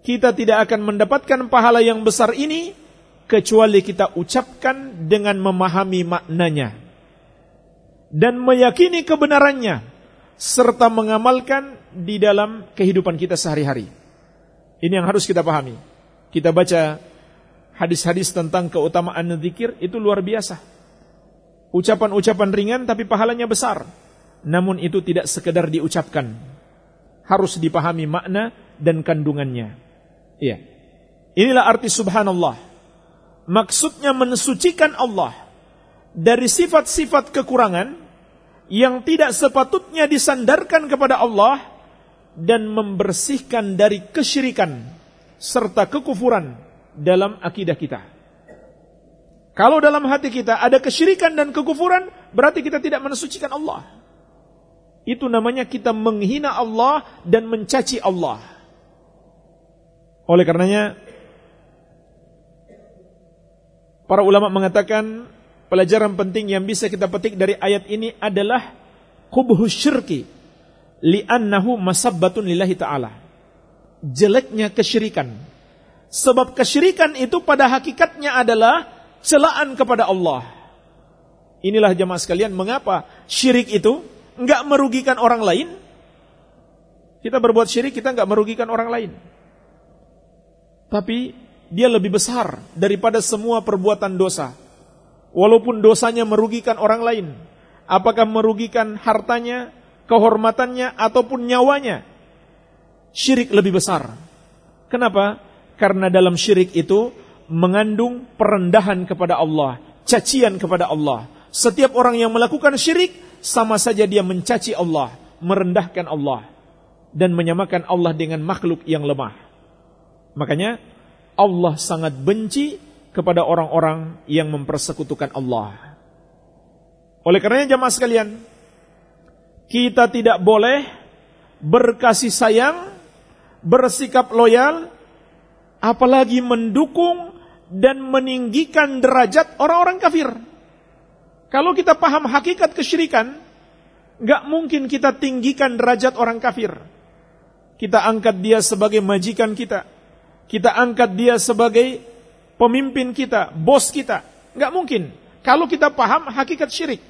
kita tidak akan mendapatkan pahala yang besar ini kecuali kita ucapkan dengan memahami maknanya dan meyakini kebenarannya serta mengamalkan di dalam kehidupan kita sehari-hari. Ini yang harus kita pahami. Kita baca hadis-hadis tentang keutamaan zikir itu luar biasa. Ucapan-ucapan ringan tapi pahalanya besar namun itu tidak sekedar diucapkan. Harus dipahami makna dan kandungannya. Iya. Inilah arti subhanallah. Maksudnya mensucikan Allah dari sifat-sifat kekurangan yang tidak sepatutnya disandarkan kepada Allah dan membersihkan dari kesyirikan serta kekufuran dalam akidah kita. Kalau dalam hati kita ada kesyirikan dan kekufuran, berarti kita tidak mensucikan Allah. Itu namanya kita menghina Allah dan mencaci Allah. Oleh karenanya para ulama mengatakan pelajaran penting yang bisa kita petik dari ayat ini adalah kubhus syirki li'annahu masabbatun lillahi ta'ala. Jeleknya kesyirikan. Sebab kesyirikan itu pada hakikatnya adalah celaan kepada Allah. Inilah jemaah sekalian mengapa syirik itu nggak merugikan orang lain, kita berbuat syirik kita nggak merugikan orang lain. Tapi dia lebih besar daripada semua perbuatan dosa. Walaupun dosanya merugikan orang lain. Apakah merugikan hartanya, kehormatannya, ataupun nyawanya. Syirik lebih besar. Kenapa? Karena dalam syirik itu mengandung perendahan kepada Allah, cacian kepada Allah. Setiap orang yang melakukan syirik sama saja dia mencaci Allah, merendahkan Allah dan menyamakan Allah dengan makhluk yang lemah. Makanya Allah sangat benci kepada orang-orang yang mempersekutukan Allah. Oleh karenanya jamaah sekalian, kita tidak boleh berkasih sayang, bersikap loyal, apalagi mendukung dan meninggikan derajat orang-orang kafir. Kalau kita paham hakikat kesyirikan, nggak mungkin kita tinggikan derajat orang kafir. Kita angkat dia sebagai majikan kita. Kita angkat dia sebagai pemimpin kita, bos kita. Nggak mungkin. Kalau kita paham hakikat syirik.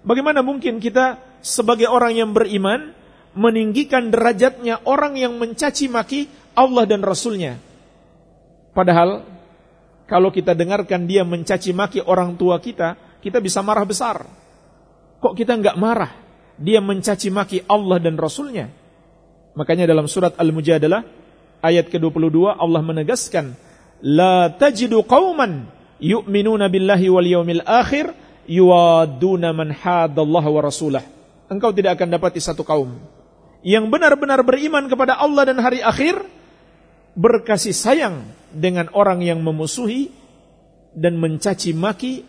Bagaimana mungkin kita sebagai orang yang beriman meninggikan derajatnya orang yang mencaci maki Allah dan Rasulnya. Padahal kalau kita dengarkan dia mencaci maki orang tua kita, kita bisa marah besar. Kok kita nggak marah? Dia mencaci maki Allah dan Rasulnya. Makanya dalam surat Al-Mujadalah ayat ke-22 Allah menegaskan, La tajidu qawman yu'minuna billahi wal yawmil akhir yuwaduna man hadallaha wa rasulah. Engkau tidak akan dapati satu kaum yang benar-benar beriman kepada Allah dan hari akhir berkasih sayang dengan orang yang memusuhi dan mencaci maki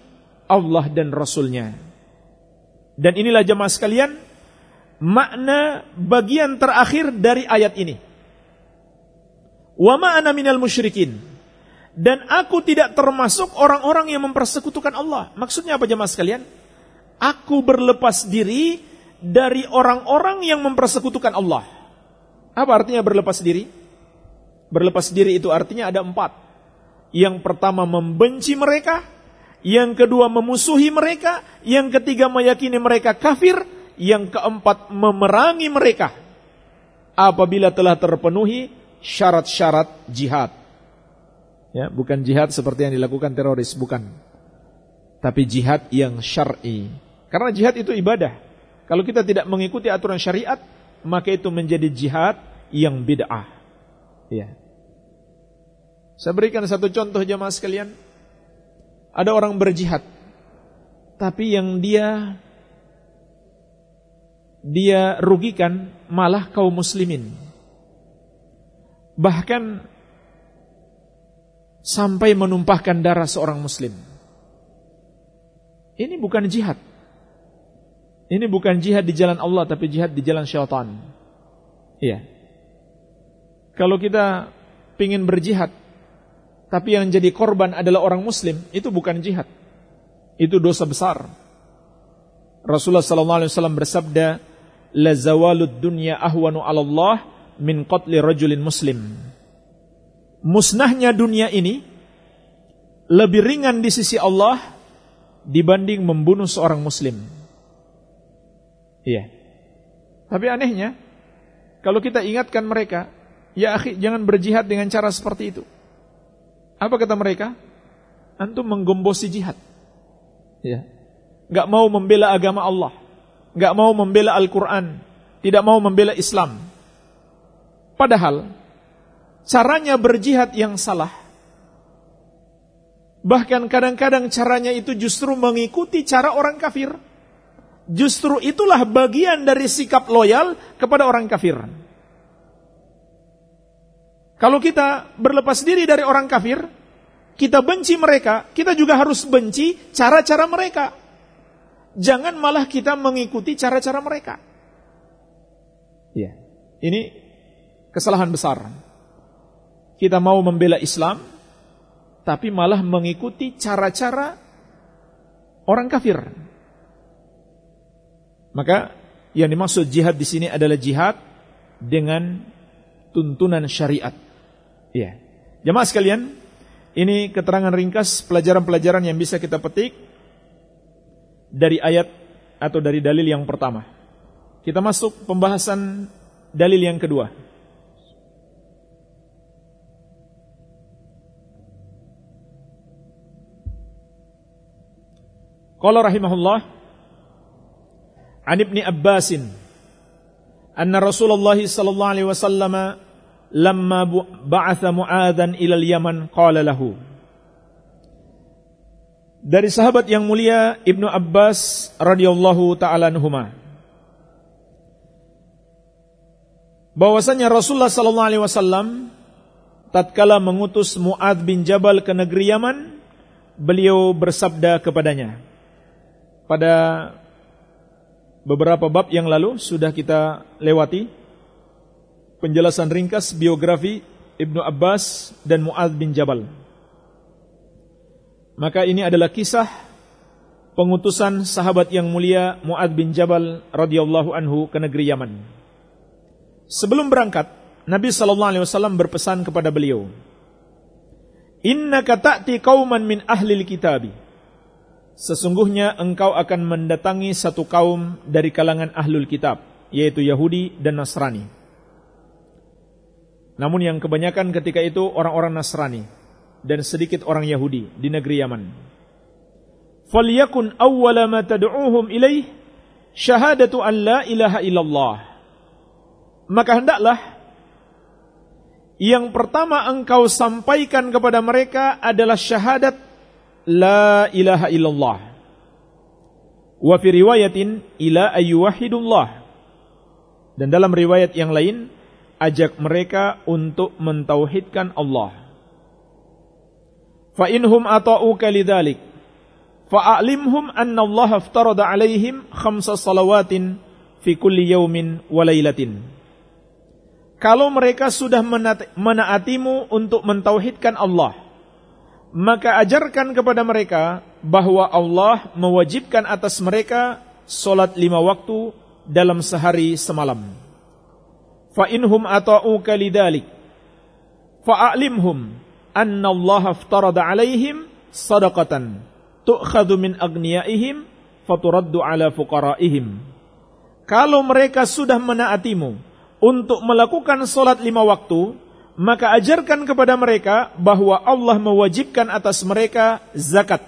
Allah dan Rasulnya. Dan inilah jemaah sekalian, makna bagian terakhir dari ayat ini. Wa ma'ana minal musyrikin. Dan aku tidak termasuk orang-orang yang mempersekutukan Allah. Maksudnya apa jemaah sekalian? Aku berlepas diri dari orang-orang yang mempersekutukan Allah. Apa artinya berlepas diri? Berlepas diri itu artinya ada empat. Yang pertama membenci mereka, yang kedua memusuhi mereka, yang ketiga meyakini mereka kafir, yang keempat memerangi mereka apabila telah terpenuhi syarat-syarat jihad. Ya, bukan jihad seperti yang dilakukan teroris, bukan. Tapi jihad yang syar'i. Karena jihad itu ibadah. Kalau kita tidak mengikuti aturan syariat, maka itu menjadi jihad yang bid'ah. Ya. Saya berikan satu contoh jamaah sekalian ada orang berjihad tapi yang dia dia rugikan malah kaum muslimin bahkan sampai menumpahkan darah seorang muslim ini bukan jihad ini bukan jihad di jalan Allah tapi jihad di jalan syaitan iya kalau kita ingin berjihad tapi yang jadi korban adalah orang muslim, itu bukan jihad. Itu dosa besar. Rasulullah sallallahu alaihi wasallam bersabda, "La zawalud dunya ahwanu 'ala Allah min qatli rajulin muslim." Musnahnya dunia ini lebih ringan di sisi Allah dibanding membunuh seorang muslim. Iya. Tapi anehnya, kalau kita ingatkan mereka, ya akhi, jangan berjihad dengan cara seperti itu. Apa kata mereka? Antum menggombosi jihad. Ya. Gak mau membela agama Allah. Gak mau membela Al-Quran. Tidak mau membela Islam. Padahal, caranya berjihad yang salah. Bahkan kadang-kadang caranya itu justru mengikuti cara orang kafir. Justru itulah bagian dari sikap loyal kepada orang kafir. Kalau kita berlepas diri dari orang kafir, kita benci mereka, kita juga harus benci cara-cara mereka. Jangan malah kita mengikuti cara-cara mereka. Ya. Ini kesalahan besar. Kita mau membela Islam, tapi malah mengikuti cara-cara orang kafir. Maka yang dimaksud jihad di sini adalah jihad dengan tuntunan syariat. Iya. Jemaah sekalian, ini keterangan ringkas pelajaran-pelajaran yang bisa kita petik dari ayat atau dari dalil yang pertama. Kita masuk pembahasan dalil yang kedua. Qala rahimahullah An Ibni Abbasin anna Rasulullah sallallahu alaihi wasallam lamma ba'atha Mu'adhan ila al-Yaman qala lahu. Dari sahabat yang mulia Ibnu Abbas radhiyallahu taala anhuma bahwasanya Rasulullah sallallahu alaihi wasallam tatkala mengutus Muad bin Jabal ke negeri Yaman beliau bersabda kepadanya pada beberapa bab yang lalu sudah kita lewati penjelasan ringkas biografi Ibnu Abbas dan Muad bin Jabal. Maka ini adalah kisah pengutusan sahabat yang mulia Muad bin Jabal radhiyallahu anhu ke negeri Yaman. Sebelum berangkat, Nabi sallallahu alaihi wasallam berpesan kepada beliau, "Innaka ta'ti qauman min ahli kitabi." Sesungguhnya engkau akan mendatangi satu kaum dari kalangan ahlul kitab, yaitu Yahudi dan Nasrani. Namun yang kebanyakan ketika itu orang-orang Nasrani dan sedikit orang Yahudi di negeri Yaman. Falyakun awwala ma tad'uuhum ilaih syahadatu an la ilaha illallah. Maka hendaklah yang pertama engkau sampaikan kepada mereka adalah syahadat la ilaha illallah. Wa fi riwayatin ila ayyuhidullah. Dan dalam riwayat yang lain ajak mereka untuk mentauhidkan Allah. Fa inhum ata'uka lidzalik fa'alimhum anna Allah aftarada 'alaihim khamsa salawatin fi kulli yaumin wa lailatin. Kalau mereka sudah menaatimu untuk mentauhidkan Allah, maka ajarkan kepada mereka bahwa Allah mewajibkan atas mereka solat lima waktu dalam sehari semalam. Fa inhum ata'uka lidalik. Fa'alimhum anna Allah aftarada alaihim sadaqatan tu'khadu min agniyaihim faturaddu ala fuqaraihim. Kalau mereka sudah menaatimu untuk melakukan solat lima waktu, maka ajarkan kepada mereka bahwa Allah mewajibkan atas mereka zakat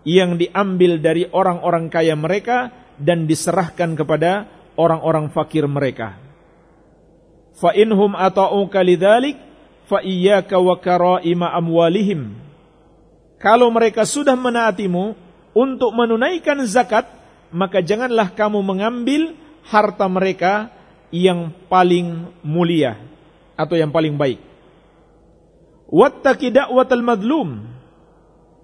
yang diambil dari orang-orang kaya mereka dan diserahkan kepada orang-orang fakir mereka. Fa inhum ata'uka lidzalik fa iyyaka wa karaima amwalihim. Kalau mereka sudah menaatimu untuk menunaikan zakat, maka janganlah kamu mengambil harta mereka yang paling mulia atau yang paling baik. Wattaqi da'watal madlum.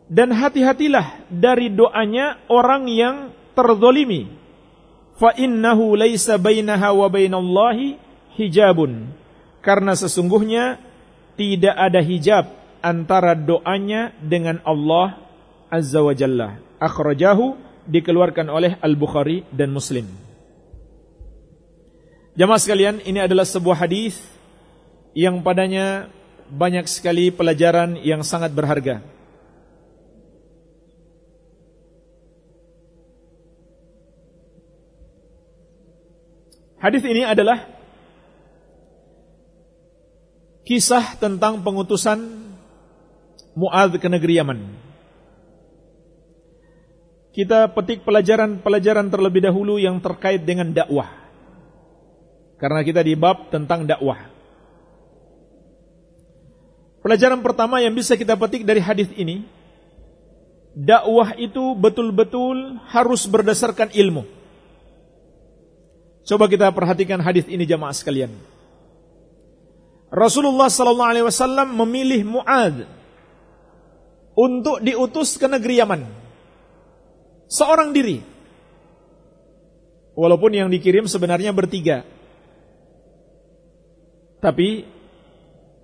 Dan hati-hatilah dari doanya orang yang terzolimi. Fa innahu laisa bainaha wa bainallahi hijabun. Karena sesungguhnya tidak ada hijab antara doanya dengan Allah Azza wa Jalla. Akhrajahu dikeluarkan oleh Al-Bukhari dan Muslim. Jamaah sekalian, ini adalah sebuah hadis yang padanya banyak sekali pelajaran yang sangat berharga. Hadis ini adalah kisah tentang pengutusan Muad ke negeri Yaman. Kita petik pelajaran-pelajaran terlebih dahulu yang terkait dengan dakwah. Karena kita di bab tentang dakwah. Pelajaran pertama yang bisa kita petik dari hadis ini, dakwah itu betul-betul harus berdasarkan ilmu. Coba kita perhatikan hadis ini jamaah sekalian. Rasulullah sallallahu alaihi wasallam memilih Muad untuk diutus ke negeri Yaman. Seorang diri. Walaupun yang dikirim sebenarnya bertiga. Tapi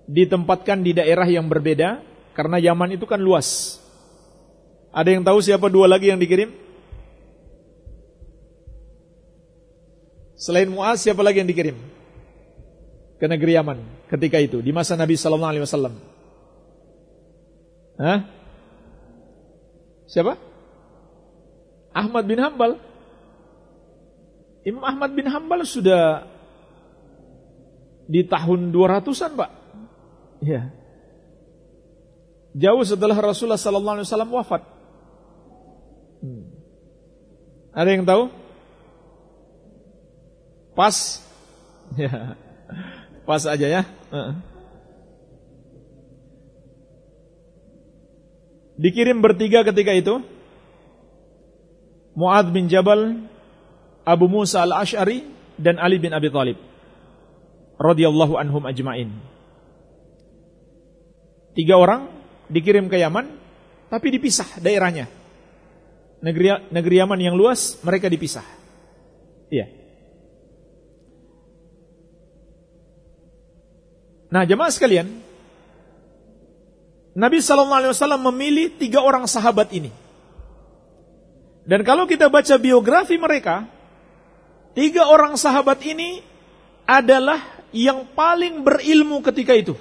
ditempatkan di daerah yang berbeda karena Yaman itu kan luas. Ada yang tahu siapa dua lagi yang dikirim? Selain Muaz siapa lagi yang dikirim? Ke negeri Yaman ketika itu di masa Nabi sallallahu alaihi wasallam. Hah? Siapa? Ahmad bin Hambal. Imam Ahmad bin Hambal sudah di tahun 200-an, Pak. Ya. Jauh setelah Rasulullah sallallahu alaihi wasallam wafat. Hmm. Ada yang tahu? Pas? Ya. Pas aja ya. Dikirim bertiga ketika itu. Muad bin Jabal, Abu Musa al-Ash'ari, dan Ali bin Abi Thalib. radhiyallahu anhum ajma'in. Tiga orang dikirim ke Yaman, tapi dipisah daerahnya. Negeri, negeri Yaman yang luas, mereka dipisah. Iya. Nah, jemaah sekalian, Nabi Wasallam memilih tiga orang sahabat ini. Dan kalau kita baca biografi mereka, tiga orang sahabat ini adalah yang paling berilmu ketika itu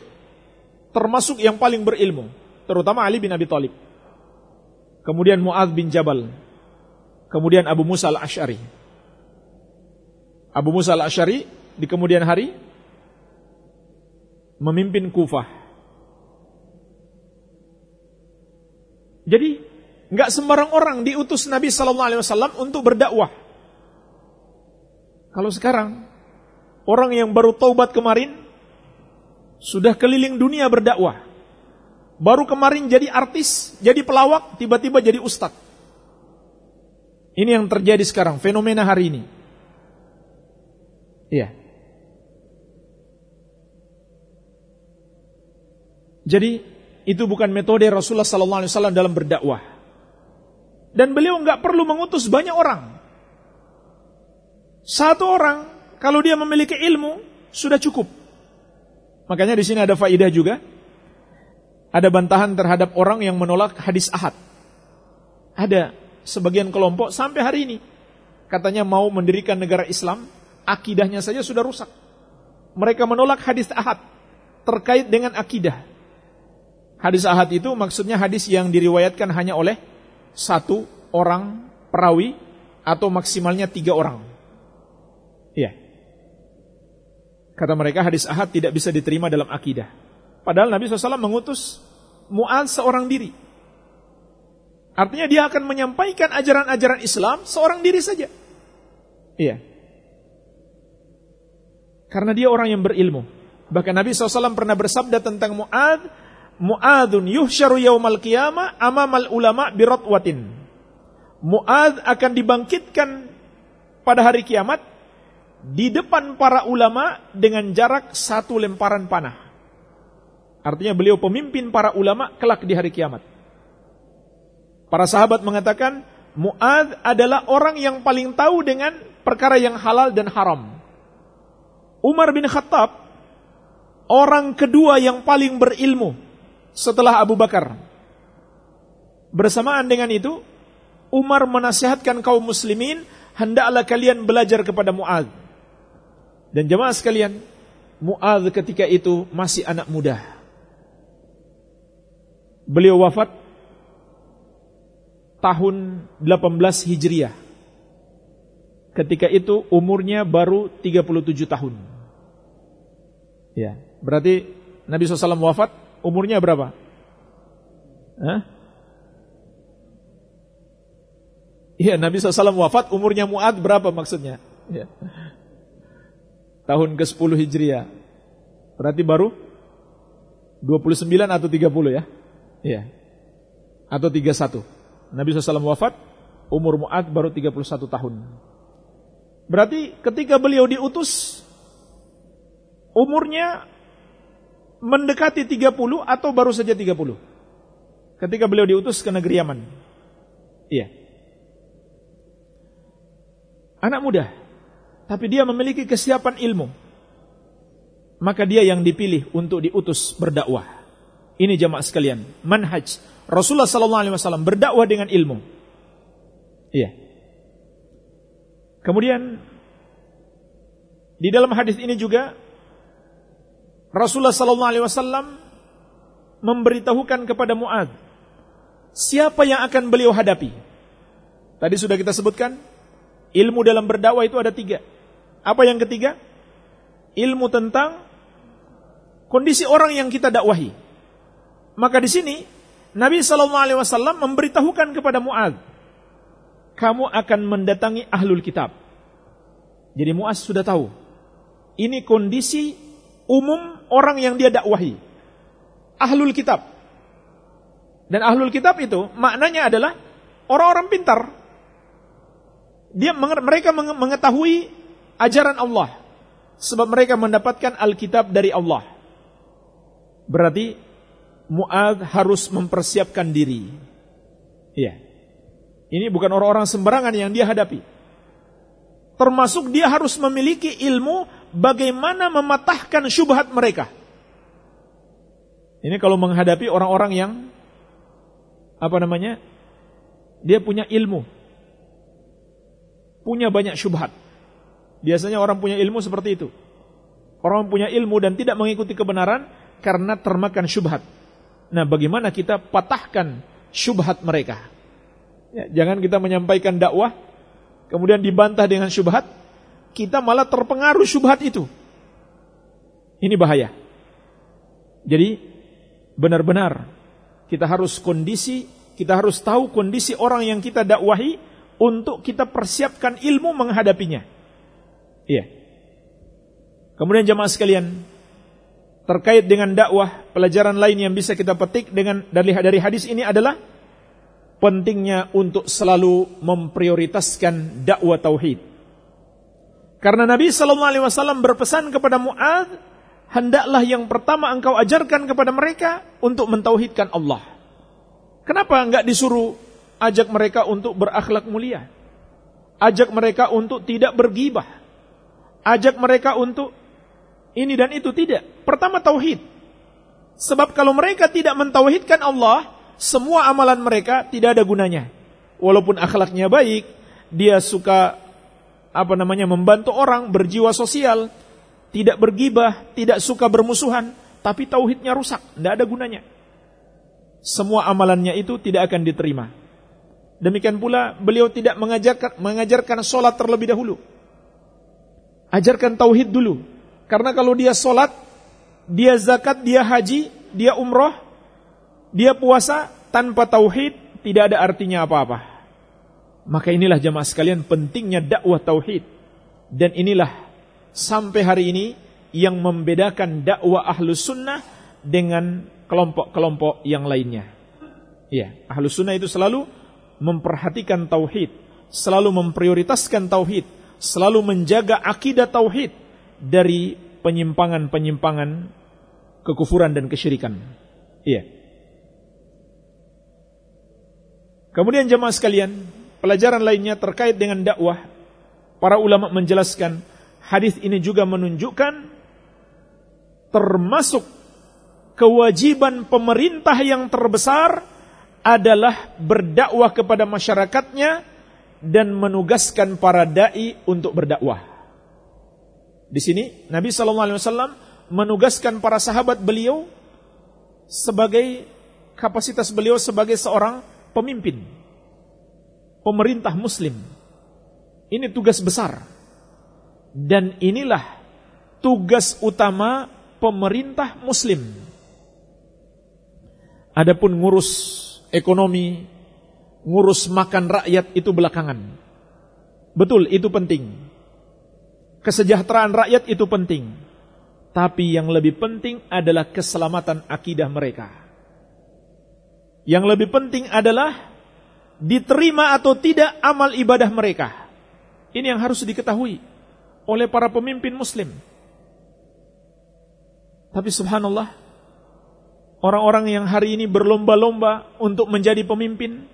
termasuk yang paling berilmu, terutama Ali bin Abi Thalib. Kemudian Muadz bin Jabal. Kemudian Abu Musa al-Ash'ari. Abu Musa al-Ash'ari di kemudian hari memimpin Kufah. Jadi nggak sembarang orang diutus Nabi Sallallahu Alaihi Wasallam untuk berdakwah. Kalau sekarang orang yang baru taubat kemarin sudah keliling dunia berdakwah. Baru kemarin jadi artis, jadi pelawak, tiba-tiba jadi ustadz. Ini yang terjadi sekarang, fenomena hari ini. Iya. Jadi itu bukan metode Rasulullah sallallahu alaihi wasallam dalam berdakwah. Dan beliau nggak perlu mengutus banyak orang. Satu orang kalau dia memiliki ilmu sudah cukup. Makanya di sini ada faidah juga. Ada bantahan terhadap orang yang menolak hadis ahad. Ada sebagian kelompok sampai hari ini katanya mau mendirikan negara Islam, akidahnya saja sudah rusak. Mereka menolak hadis ahad terkait dengan akidah. Hadis ahad itu maksudnya hadis yang diriwayatkan hanya oleh satu orang perawi atau maksimalnya tiga orang. Iya. Kata mereka hadis ahad tidak bisa diterima dalam akidah. Padahal Nabi SAW mengutus Mu'ad seorang diri. Artinya dia akan menyampaikan ajaran-ajaran Islam seorang diri saja. Iya. Karena dia orang yang berilmu. Bahkan Nabi SAW pernah bersabda tentang Mu'ad, Mu'adun yuhsyaru yaumal qiyamah amamal ulama birotwatin. Mu'ad akan dibangkitkan pada hari kiamat di depan para ulama dengan jarak satu lemparan panah. Artinya beliau pemimpin para ulama kelak di hari kiamat. Para sahabat mengatakan, Mu'ad adalah orang yang paling tahu dengan perkara yang halal dan haram. Umar bin Khattab, orang kedua yang paling berilmu setelah Abu Bakar. Bersamaan dengan itu, Umar menasihatkan kaum muslimin, hendaklah kalian belajar kepada Mu'ad. Dan jemaah sekalian, Mu'adh ketika itu masih anak muda. Beliau wafat tahun 18 Hijriah. Ketika itu umurnya baru 37 tahun. Ya, berarti Nabi SAW wafat umurnya berapa? Hah? Iya, Nabi SAW wafat umurnya Mu'ad berapa maksudnya? Ya tahun ke-10 Hijriah. Berarti baru 29 atau 30 ya? Iya. Atau 31. Nabi SAW wafat, umur Mu'ad baru 31 tahun. Berarti ketika beliau diutus, umurnya mendekati 30 atau baru saja 30. Ketika beliau diutus ke negeri Yaman. Iya. Anak muda tapi dia memiliki kesiapan ilmu. Maka dia yang dipilih untuk diutus berdakwah. Ini jamaah sekalian, manhaj Rasulullah sallallahu alaihi wasallam berdakwah dengan ilmu. Iya. Kemudian di dalam hadis ini juga Rasulullah sallallahu alaihi wasallam memberitahukan kepada Muad siapa yang akan beliau hadapi. Tadi sudah kita sebutkan Ilmu dalam berdakwah itu ada tiga. Apa yang ketiga? Ilmu tentang kondisi orang yang kita dakwahi. Maka di sini Nabi Shallallahu Alaihi Wasallam memberitahukan kepada Muad kamu akan mendatangi ahlul kitab. Jadi Muaz sudah tahu. Ini kondisi umum orang yang dia dakwahi. Ahlul kitab. Dan ahlul kitab itu maknanya adalah orang-orang pintar. Dia mereka mengetahui ajaran Allah sebab mereka mendapatkan Alkitab dari Allah. Berarti Muad harus mempersiapkan diri. Iya. Ini bukan orang-orang sembarangan yang dia hadapi. Termasuk dia harus memiliki ilmu bagaimana mematahkan syubhat mereka. Ini kalau menghadapi orang-orang yang apa namanya? Dia punya ilmu. Punya banyak syubhat. Biasanya orang punya ilmu seperti itu. Orang punya ilmu dan tidak mengikuti kebenaran karena termakan syubhat. Nah, bagaimana kita patahkan syubhat mereka? Ya, jangan kita menyampaikan dakwah kemudian dibantah dengan syubhat, kita malah terpengaruh syubhat itu. Ini bahaya. Jadi benar-benar kita harus kondisi, kita harus tahu kondisi orang yang kita dakwahi untuk kita persiapkan ilmu menghadapinya. Iya. Kemudian jemaah sekalian, terkait dengan dakwah, pelajaran lain yang bisa kita petik dengan dari dari hadis ini adalah pentingnya untuk selalu memprioritaskan dakwah tauhid. Karena Nabi sallallahu alaihi wasallam berpesan kepada Muad, hendaklah yang pertama engkau ajarkan kepada mereka untuk mentauhidkan Allah. Kenapa enggak disuruh ajak mereka untuk berakhlak mulia? Ajak mereka untuk tidak bergibah. Ajak mereka untuk ini dan itu tidak. Pertama tauhid. Sebab kalau mereka tidak mentauhidkan Allah, semua amalan mereka tidak ada gunanya. Walaupun akhlaknya baik, dia suka apa namanya membantu orang, berjiwa sosial, tidak bergibah, tidak suka bermusuhan, tapi tauhidnya rusak, tidak ada gunanya. Semua amalannya itu tidak akan diterima. Demikian pula beliau tidak mengajarkan mengajarkan solat terlebih dahulu. Ajarkan tauhid dulu. Karena kalau dia solat, dia zakat, dia haji, dia umroh, dia puasa tanpa tauhid tidak ada artinya apa-apa. Maka inilah jemaah sekalian pentingnya dakwah tauhid. Dan inilah sampai hari ini yang membedakan dakwah ahlu sunnah dengan kelompok-kelompok yang lainnya. Ya, ahlu sunnah itu selalu memperhatikan tauhid, selalu memprioritaskan tauhid, selalu menjaga akidah tauhid dari penyimpangan-penyimpangan kekufuran dan kesyirikan. Iya. Kemudian jemaah sekalian, pelajaran lainnya terkait dengan dakwah. Para ulama menjelaskan hadis ini juga menunjukkan termasuk kewajiban pemerintah yang terbesar adalah berdakwah kepada masyarakatnya dan menugaskan para dai untuk berdakwah. Di sini Nabi wasallam menugaskan para sahabat beliau sebagai kapasitas beliau sebagai seorang pemimpin, pemerintah muslim. Ini tugas besar. Dan inilah tugas utama pemerintah muslim. Adapun ngurus ekonomi, ngurus makan rakyat itu belakangan. Betul, itu penting. Kesejahteraan rakyat itu penting. Tapi yang lebih penting adalah keselamatan akidah mereka. Yang lebih penting adalah diterima atau tidak amal ibadah mereka. Ini yang harus diketahui oleh para pemimpin muslim. Tapi subhanallah, orang-orang yang hari ini berlomba-lomba untuk menjadi pemimpin,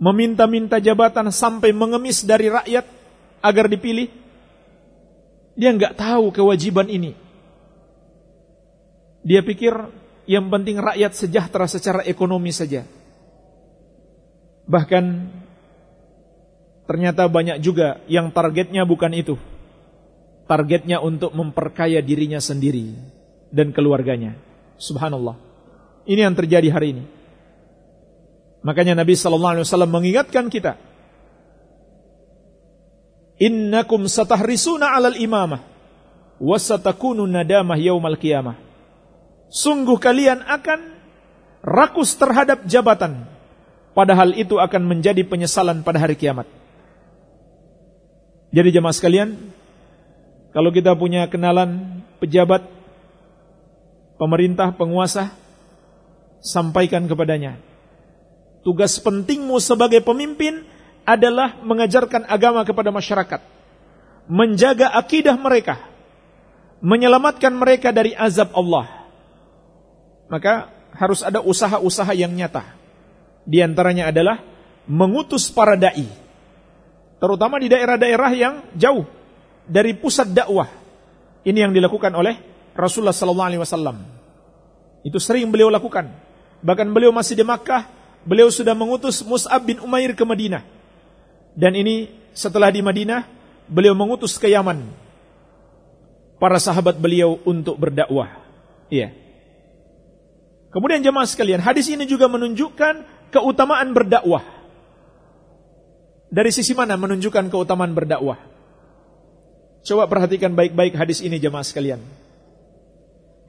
meminta-minta jabatan sampai mengemis dari rakyat agar dipilih, dia nggak tahu kewajiban ini. Dia pikir yang penting rakyat sejahtera secara ekonomi saja. Bahkan ternyata banyak juga yang targetnya bukan itu. Targetnya untuk memperkaya dirinya sendiri dan keluarganya. Subhanallah. Ini yang terjadi hari ini. Makanya Nabi sallallahu alaihi wasallam mengingatkan kita. Innakum satahrisuna 'alal imamah wa satakunu nadamah yaumal qiyamah sungguh kalian akan rakus terhadap jabatan. padahal itu akan menjadi penyesalan pada hari kiamat. Jadi jemaah sekalian, kalau kita punya kenalan pejabat, pemerintah, penguasa, sampaikan kepadanya. Tugas pentingmu sebagai pemimpin adalah mengajarkan agama kepada masyarakat, menjaga akidah mereka, menyelamatkan mereka dari azab Allah. Maka harus ada usaha-usaha yang nyata. Di antaranya adalah mengutus para dai, terutama di daerah-daerah yang jauh dari pusat dakwah. Ini yang dilakukan oleh Rasulullah sallallahu alaihi wasallam. Itu sering beliau lakukan. Bahkan beliau masih di Makkah, beliau sudah mengutus Mus'ab bin Umair ke Madinah. Dan ini setelah di Madinah, beliau mengutus ke Yaman para sahabat beliau untuk berdakwah. Iya. Kemudian jemaah sekalian, hadis ini juga menunjukkan keutamaan berdakwah. Dari sisi mana menunjukkan keutamaan berdakwah? Coba perhatikan baik-baik hadis ini jemaah sekalian.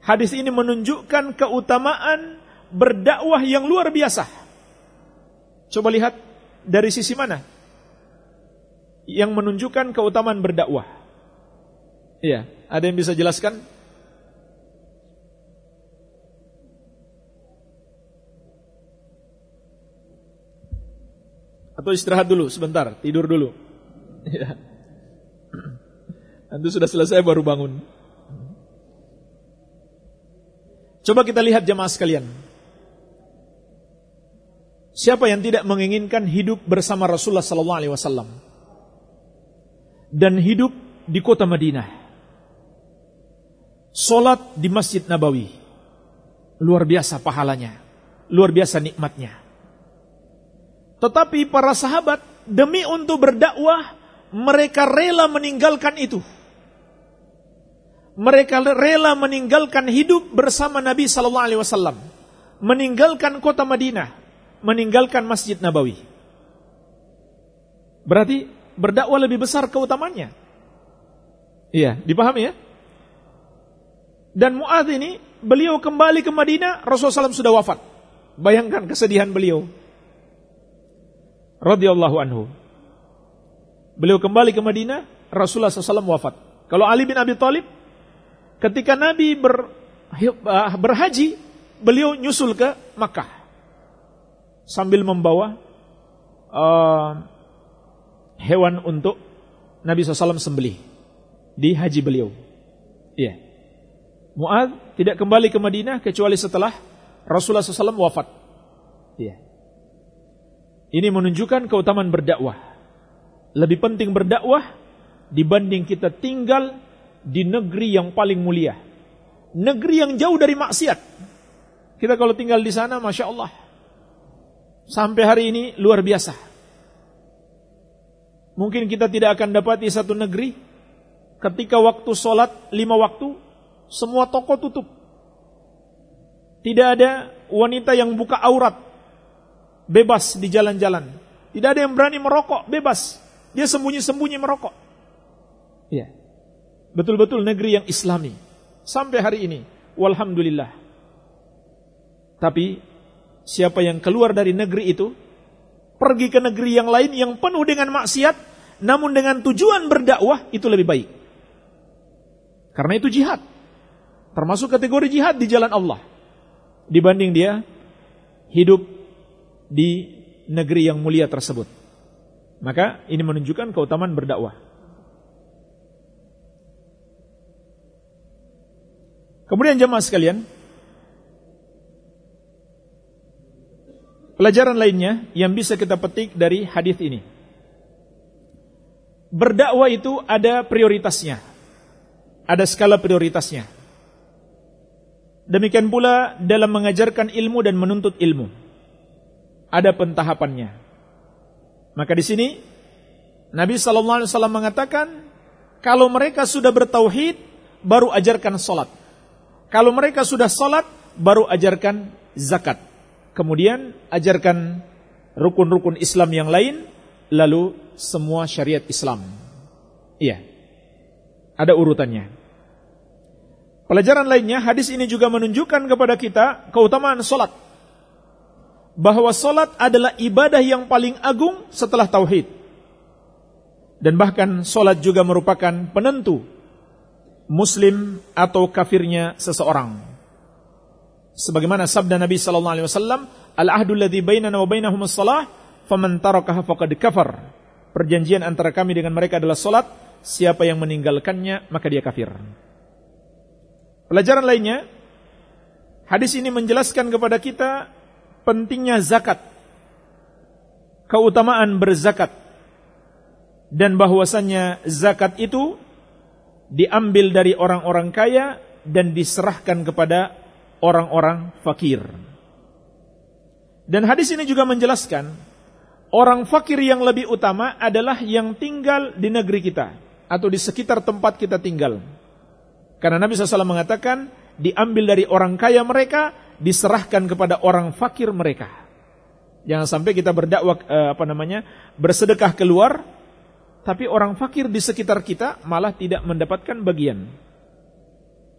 Hadis ini menunjukkan keutamaan berdakwah yang luar biasa. Coba lihat dari sisi mana yang menunjukkan keutamaan berdakwah. Iya, ada yang bisa jelaskan? Atau istirahat dulu sebentar, tidur dulu. Ya. Nanti sudah selesai baru bangun. Coba kita lihat jemaah sekalian. Siapa yang tidak menginginkan hidup bersama Rasulullah sallallahu alaihi wasallam dan hidup di kota Madinah. Salat di Masjid Nabawi. Luar biasa pahalanya, luar biasa nikmatnya. Tetapi para sahabat demi untuk berdakwah mereka rela meninggalkan itu mereka rela meninggalkan hidup bersama Nabi sallallahu alaihi wasallam, meninggalkan kota Madinah, meninggalkan Masjid Nabawi. Berarti berdakwah lebih besar keutamanya. Iya, dipahami ya? Dan Mu'adz ini beliau kembali ke Madinah, Rasulullah SAW sudah wafat. Bayangkan kesedihan beliau. Radhiyallahu anhu. Beliau kembali ke Madinah, Rasulullah SAW wafat. Kalau Ali bin Abi Thalib Ketika Nabi ber, uh, berhaji, beliau nyusul ke Makkah sambil membawa uh, hewan untuk Nabi SAW sembelih di haji beliau. Iya. Muad tidak kembali ke Madinah kecuali setelah Rasulullah SAW wafat. Iya. Ini menunjukkan keutamaan berdakwah. Lebih penting berdakwah dibanding kita tinggal di negeri yang paling mulia. Negeri yang jauh dari maksiat. Kita kalau tinggal di sana, Masya Allah. Sampai hari ini luar biasa. Mungkin kita tidak akan dapati satu negeri ketika waktu sholat lima waktu, semua toko tutup. Tidak ada wanita yang buka aurat, bebas di jalan-jalan. Tidak ada yang berani merokok, bebas. Dia sembunyi-sembunyi merokok. Iya betul-betul negeri yang islami. Sampai hari ini. Walhamdulillah. Tapi siapa yang keluar dari negeri itu pergi ke negeri yang lain yang penuh dengan maksiat namun dengan tujuan berdakwah itu lebih baik. Karena itu jihad. Termasuk kategori jihad di jalan Allah. Dibanding dia hidup di negeri yang mulia tersebut. Maka ini menunjukkan keutamaan berdakwah Kemudian jemaah sekalian, pelajaran lainnya yang bisa kita petik dari hadis ini. Berdakwah itu ada prioritasnya. Ada skala prioritasnya. Demikian pula dalam mengajarkan ilmu dan menuntut ilmu. Ada pentahapannya. Maka di sini Nabi sallallahu alaihi wasallam mengatakan, kalau mereka sudah bertauhid, baru ajarkan salat. Kalau mereka sudah sholat, baru ajarkan zakat. Kemudian ajarkan rukun-rukun Islam yang lain, lalu semua syariat Islam. Iya. Ada urutannya. Pelajaran lainnya, hadis ini juga menunjukkan kepada kita keutamaan sholat. bahwa solat adalah ibadah yang paling agung setelah tauhid. Dan bahkan solat juga merupakan penentu muslim atau kafirnya seseorang. Sebagaimana sabda Nabi sallallahu alaihi wasallam, "Al-ahdu alladhi bainana wa bainahum as-salah, faman tarakaha faqad kafar." Perjanjian antara kami dengan mereka adalah solat, siapa yang meninggalkannya maka dia kafir. Pelajaran lainnya, hadis ini menjelaskan kepada kita pentingnya zakat, keutamaan berzakat, dan bahwasannya zakat itu diambil dari orang-orang kaya dan diserahkan kepada orang-orang fakir. Dan hadis ini juga menjelaskan orang fakir yang lebih utama adalah yang tinggal di negeri kita atau di sekitar tempat kita tinggal. Karena Nabi SAW mengatakan diambil dari orang kaya mereka diserahkan kepada orang fakir mereka. Jangan sampai kita berdakwah eh, apa namanya bersedekah keluar, tapi orang fakir di sekitar kita malah tidak mendapatkan bagian.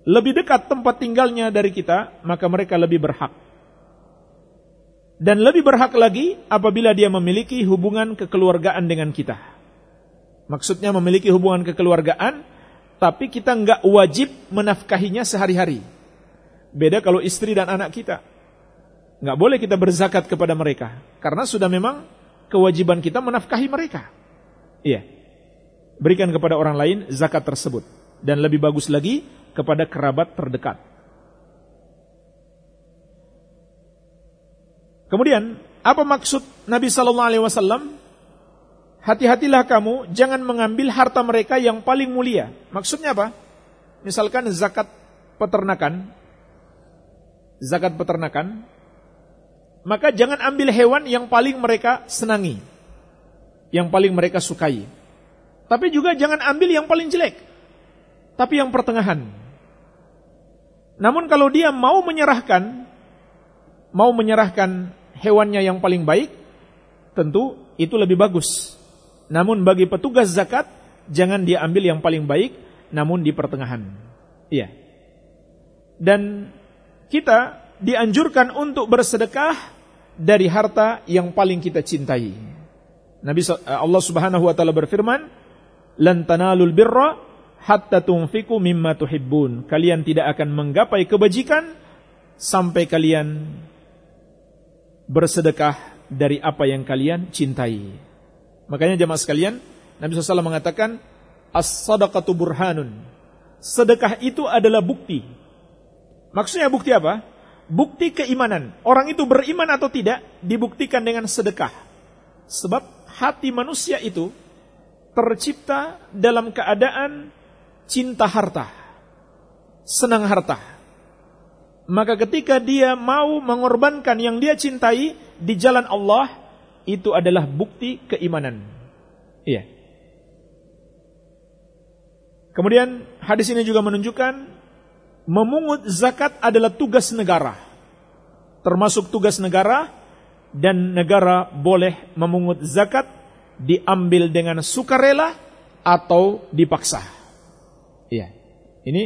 Lebih dekat tempat tinggalnya dari kita, maka mereka lebih berhak. Dan lebih berhak lagi apabila dia memiliki hubungan kekeluargaan dengan kita. Maksudnya memiliki hubungan kekeluargaan, tapi kita nggak wajib menafkahinya sehari-hari. Beda kalau istri dan anak kita. Nggak boleh kita berzakat kepada mereka. Karena sudah memang kewajiban kita menafkahi mereka. Iya. Berikan kepada orang lain zakat tersebut. Dan lebih bagus lagi kepada kerabat terdekat. Kemudian, apa maksud Nabi Sallallahu Alaihi Wasallam? Hati-hatilah kamu, jangan mengambil harta mereka yang paling mulia. Maksudnya apa? Misalkan zakat peternakan, zakat peternakan, maka jangan ambil hewan yang paling mereka senangi, yang paling mereka sukai. Tapi juga jangan ambil yang paling jelek, tapi yang pertengahan. Namun kalau dia mau menyerahkan, mau menyerahkan hewannya yang paling baik, tentu itu lebih bagus. Namun bagi petugas zakat, jangan dia ambil yang paling baik, namun di pertengahan. Iya. Dan kita dianjurkan untuk bersedekah dari harta yang paling kita cintai. Nabi Allah Subhanahu wa taala berfirman, "Lan tanalul birra hatta tunfiqu mimma tuhibbun." Kalian tidak akan menggapai kebajikan sampai kalian bersedekah dari apa yang kalian cintai. Makanya jemaah sekalian, Nabi SAW mengatakan, "As-sadaqatu burhanun." Sedekah itu adalah bukti Maksudnya bukti apa? Bukti keimanan. Orang itu beriman atau tidak dibuktikan dengan sedekah. Sebab hati manusia itu tercipta dalam keadaan cinta harta. Senang harta. Maka ketika dia mau mengorbankan yang dia cintai di jalan Allah, itu adalah bukti keimanan. Iya. Kemudian hadis ini juga menunjukkan memungut zakat adalah tugas negara. Termasuk tugas negara dan negara boleh memungut zakat diambil dengan sukarela atau dipaksa. Iya. Ini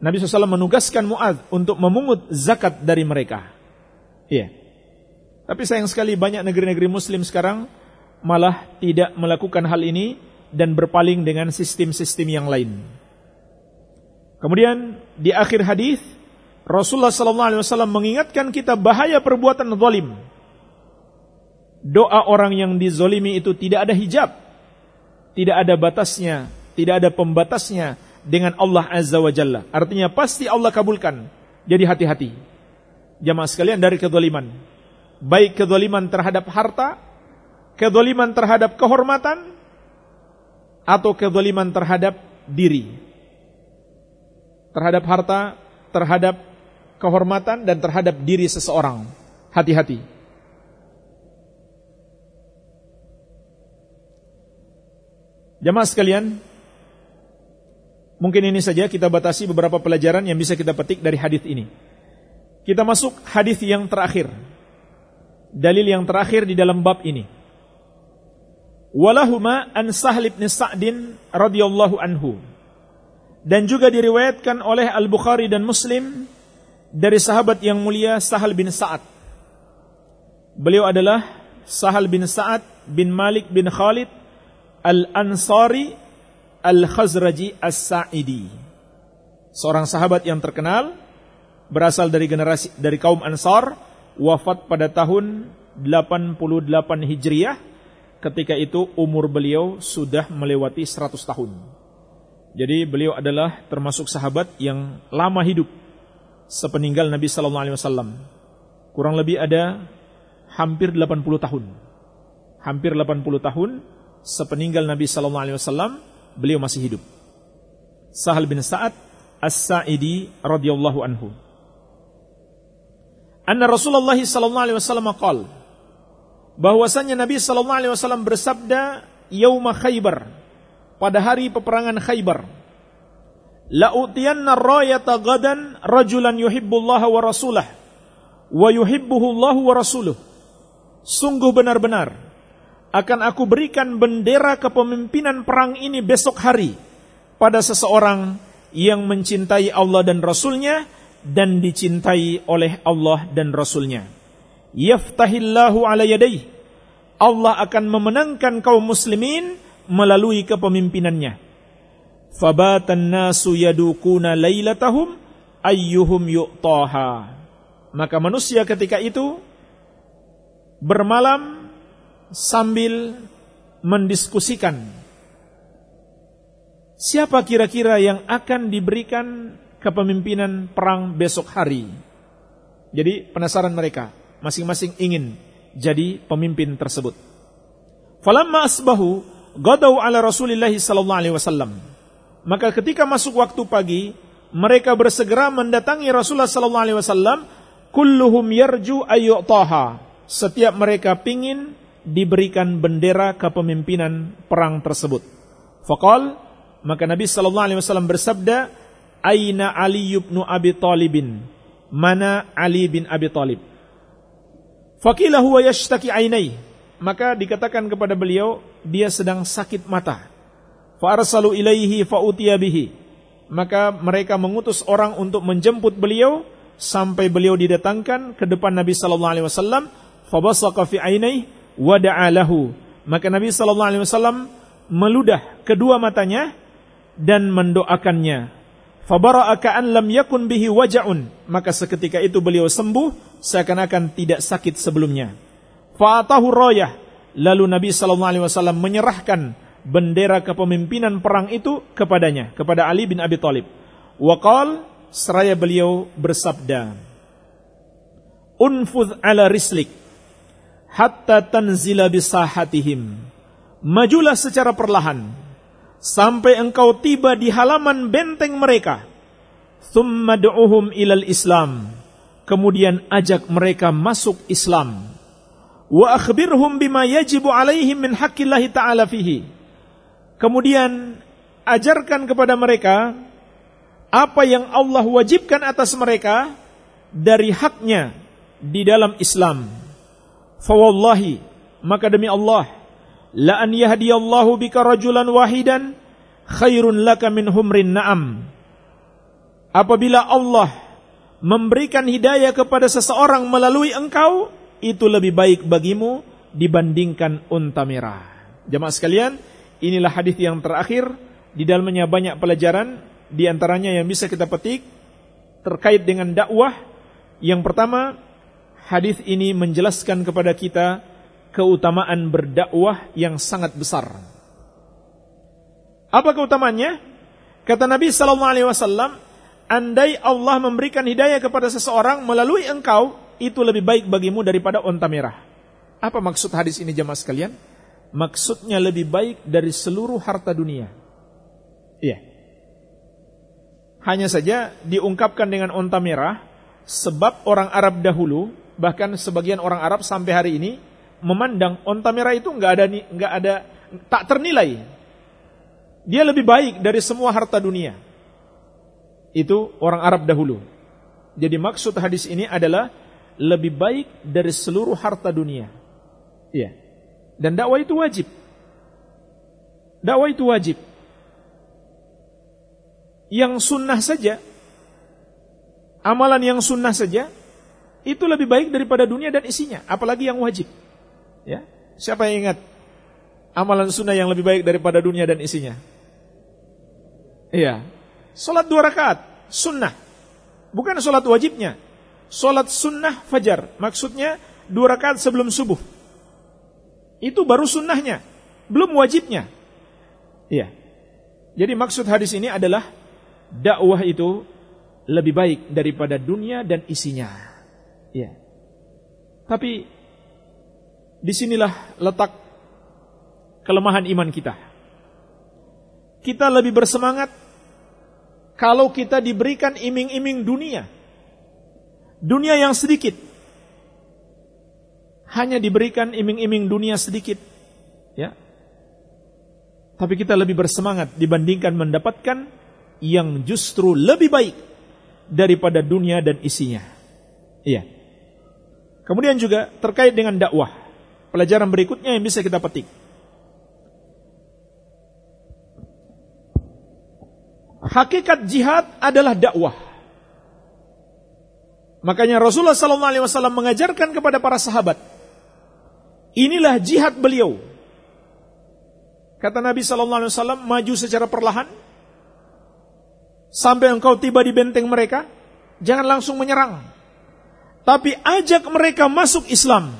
Nabi SAW menugaskan Mu'ad untuk memungut zakat dari mereka. Iya. Tapi sayang sekali banyak negeri-negeri muslim sekarang malah tidak melakukan hal ini dan berpaling dengan sistem-sistem yang lain. Kemudian di akhir hadis Rasulullah wasallam mengingatkan kita bahaya perbuatan zalim. Doa orang yang dizolimi itu tidak ada hijab, tidak ada batasnya, tidak ada pembatasnya dengan Allah Azza wa Jalla. Artinya pasti Allah kabulkan. Jadi hati-hati. Jamaah sekalian dari kezaliman. Baik kezaliman terhadap harta, kezaliman terhadap kehormatan, atau kezaliman terhadap diri terhadap harta, terhadap kehormatan dan terhadap diri seseorang. Hati-hati. Jamaah sekalian, mungkin ini saja kita batasi beberapa pelajaran yang bisa kita petik dari hadis ini. Kita masuk hadis yang terakhir. Dalil yang terakhir di dalam bab ini. Walahuma an Sahl bin Sa'din radhiyallahu anhu dan juga diriwayatkan oleh Al-Bukhari dan Muslim dari sahabat yang mulia Sahal bin Sa'ad. Beliau adalah Sahal bin Sa'ad bin Malik bin Khalid Al-Ansari Al-Khazraji As-Sa'idi. Seorang sahabat yang terkenal berasal dari generasi dari kaum Ansar, wafat pada tahun 88 Hijriah. Ketika itu umur beliau sudah melewati 100 tahun. Jadi beliau adalah termasuk sahabat yang lama hidup sepeninggal Nabi sallallahu alaihi wasallam. Kurang lebih ada hampir 80 tahun. Hampir 80 tahun sepeninggal Nabi sallallahu alaihi wasallam beliau masih hidup. Sahal bin Sa'ad As-Sa'idi radhiyallahu anhu. Anna Rasulullah sallallahu alaihi wasallam qaal bahwasanya Nabi sallallahu alaihi wasallam bersabda yauma Khaybar pada hari peperangan Khaybar La utiyanna rayata gadan rajulan yuhibbullaha wa rasulah wa yuhibbuhu Allah wa rasuluh Sungguh benar-benar akan aku berikan bendera kepemimpinan perang ini besok hari pada seseorang yang mencintai Allah dan Rasulnya dan dicintai oleh Allah dan Rasulnya. Yaftahillahu ala yadayh. Allah akan memenangkan kaum muslimin melalui kepemimpinannya. Fabatan nasu yadukuna laylatahum ayyuhum yu'taha. Maka manusia ketika itu bermalam sambil mendiskusikan siapa kira-kira yang akan diberikan kepemimpinan perang besok hari. Jadi penasaran mereka, masing-masing ingin jadi pemimpin tersebut. Falamma asbahu gadau ala Rasulillah sallallahu alaihi wasallam. Maka ketika masuk waktu pagi, mereka bersegera mendatangi Rasulullah sallallahu alaihi wasallam, kulluhum yarju ayyutaha setiap mereka pingin diberikan bendera kepemimpinan perang tersebut. Fakal maka Nabi sallallahu alaihi wasallam bersabda, "Aina Ali bin Abi Thalibin?" Mana Ali bin Abi Thalib? Fakila huwa yashtaki ainai. Maka dikatakan kepada beliau, dia sedang sakit mata. Fa arsalu ilaihi fa bihi. Maka mereka mengutus orang untuk menjemput beliau sampai beliau didatangkan ke depan Nabi sallallahu alaihi wasallam fabasaqa fi ainai wa lahu. Maka Nabi sallallahu alaihi wasallam meludah kedua matanya dan mendoakannya. Fabara'a ka'an lam yakun bihi waja'un. Maka seketika itu beliau sembuh seakan-akan tidak sakit sebelumnya. Fa'atahu rayah. Lalu Nabi sallallahu alaihi wasallam menyerahkan bendera kepemimpinan perang itu kepadanya, kepada Ali bin Abi Thalib. Waqal seraya beliau bersabda, "Unfudh ala rislik." Hatta tanzila bisahatihim. Majulah secara perlahan sampai engkau tiba di halaman benteng mereka. Thumma du'uhum ilal Islam. Kemudian ajak mereka masuk Islam. Wa akhbirhum bima yajibu alaihim min haqqillahi ta'ala fihi. Kemudian ajarkan kepada mereka apa yang Allah wajibkan atas mereka dari haknya di dalam Islam Fawallahi, maka demi Allah, la an yahdiyallahu bika rajulan wahidan khairun laka min humrin na'am. Apabila Allah memberikan hidayah kepada seseorang melalui engkau, itu lebih baik bagimu dibandingkan unta merah. Jemaah sekalian, inilah hadis yang terakhir di dalamnya banyak pelajaran di antaranya yang bisa kita petik terkait dengan dakwah. Yang pertama, hadis ini menjelaskan kepada kita keutamaan berdakwah yang sangat besar. Apa keutamaannya? Kata Nabi sallallahu alaihi wasallam, andai Allah memberikan hidayah kepada seseorang melalui engkau, itu lebih baik bagimu daripada onta merah. Apa maksud hadis ini jemaah sekalian? Maksudnya lebih baik dari seluruh harta dunia. Iya. Hanya saja diungkapkan dengan onta merah sebab orang Arab dahulu bahkan sebagian orang Arab sampai hari ini memandang onta merah itu nggak ada nggak ada tak ternilai. Dia lebih baik dari semua harta dunia. Itu orang Arab dahulu. Jadi maksud hadis ini adalah lebih baik dari seluruh harta dunia. Iya. Dan dakwah itu wajib. Dakwah itu wajib. Yang sunnah saja, amalan yang sunnah saja, itu lebih baik daripada dunia dan isinya, apalagi yang wajib. Ya, siapa yang ingat amalan sunnah yang lebih baik daripada dunia dan isinya? Iya, solat dua rakaat sunnah, bukan solat wajibnya. Solat sunnah fajar, maksudnya dua rakaat sebelum subuh. Itu baru sunnahnya, belum wajibnya. Iya. Jadi maksud hadis ini adalah dakwah itu lebih baik daripada dunia dan isinya. Ya. Tapi di sinilah letak kelemahan iman kita. Kita lebih bersemangat kalau kita diberikan iming-iming dunia. Dunia yang sedikit. Hanya diberikan iming-iming dunia sedikit. Ya. Tapi kita lebih bersemangat dibandingkan mendapatkan yang justru lebih baik daripada dunia dan isinya. Iya. Kemudian juga terkait dengan dakwah. Pelajaran berikutnya yang bisa kita petik. Hakikat jihad adalah dakwah. Makanya Rasulullah wasallam mengajarkan kepada para sahabat, inilah jihad beliau. Kata Nabi wasallam, maju secara perlahan sampai engkau tiba di benteng mereka, jangan langsung menyerang tapi ajak mereka masuk Islam.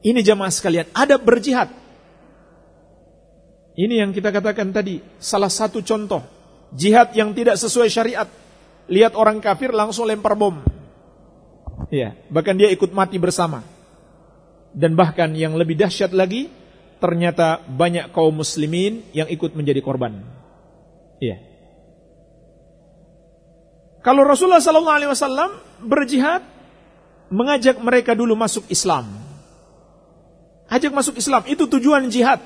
Ini jamaah sekalian, ada berjihad. Ini yang kita katakan tadi, salah satu contoh jihad yang tidak sesuai syariat. Lihat orang kafir langsung lempar bom. Ya, bahkan dia ikut mati bersama. Dan bahkan yang lebih dahsyat lagi, ternyata banyak kaum muslimin yang ikut menjadi korban. Iya. Kalau Rasulullah sallallahu alaihi wasallam berjihad mengajak mereka dulu masuk Islam. Ajak masuk Islam itu tujuan jihad.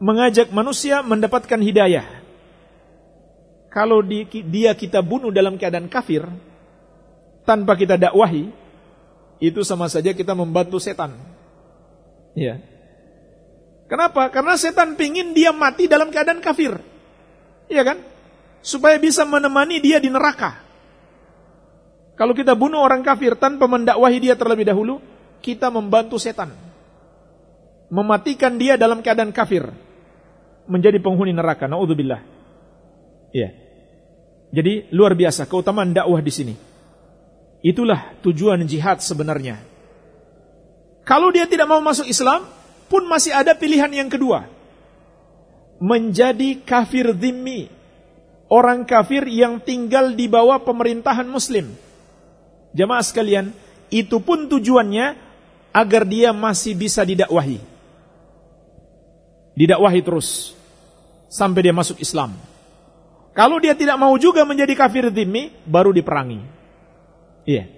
Mengajak manusia mendapatkan hidayah. Kalau di, dia kita bunuh dalam keadaan kafir tanpa kita dakwahi, itu sama saja kita membantu setan. Ya. Kenapa? Karena setan pingin dia mati dalam keadaan kafir. Iya kan? Supaya bisa menemani dia di neraka. Kalau kita bunuh orang kafir tanpa mendakwahi dia terlebih dahulu, kita membantu setan. Mematikan dia dalam keadaan kafir. Menjadi penghuni neraka. Naudzubillah. Iya. Jadi luar biasa keutamaan dakwah di sini. Itulah tujuan jihad sebenarnya. Kalau dia tidak mau masuk Islam, pun masih ada pilihan yang kedua. Menjadi kafir dhimmi, orang kafir yang tinggal di bawah pemerintahan muslim. Jamaah sekalian, itu pun tujuannya agar dia masih bisa didakwahi. Didakwahi terus sampai dia masuk Islam. Kalau dia tidak mau juga menjadi kafir dhimmi, baru diperangi. Iya.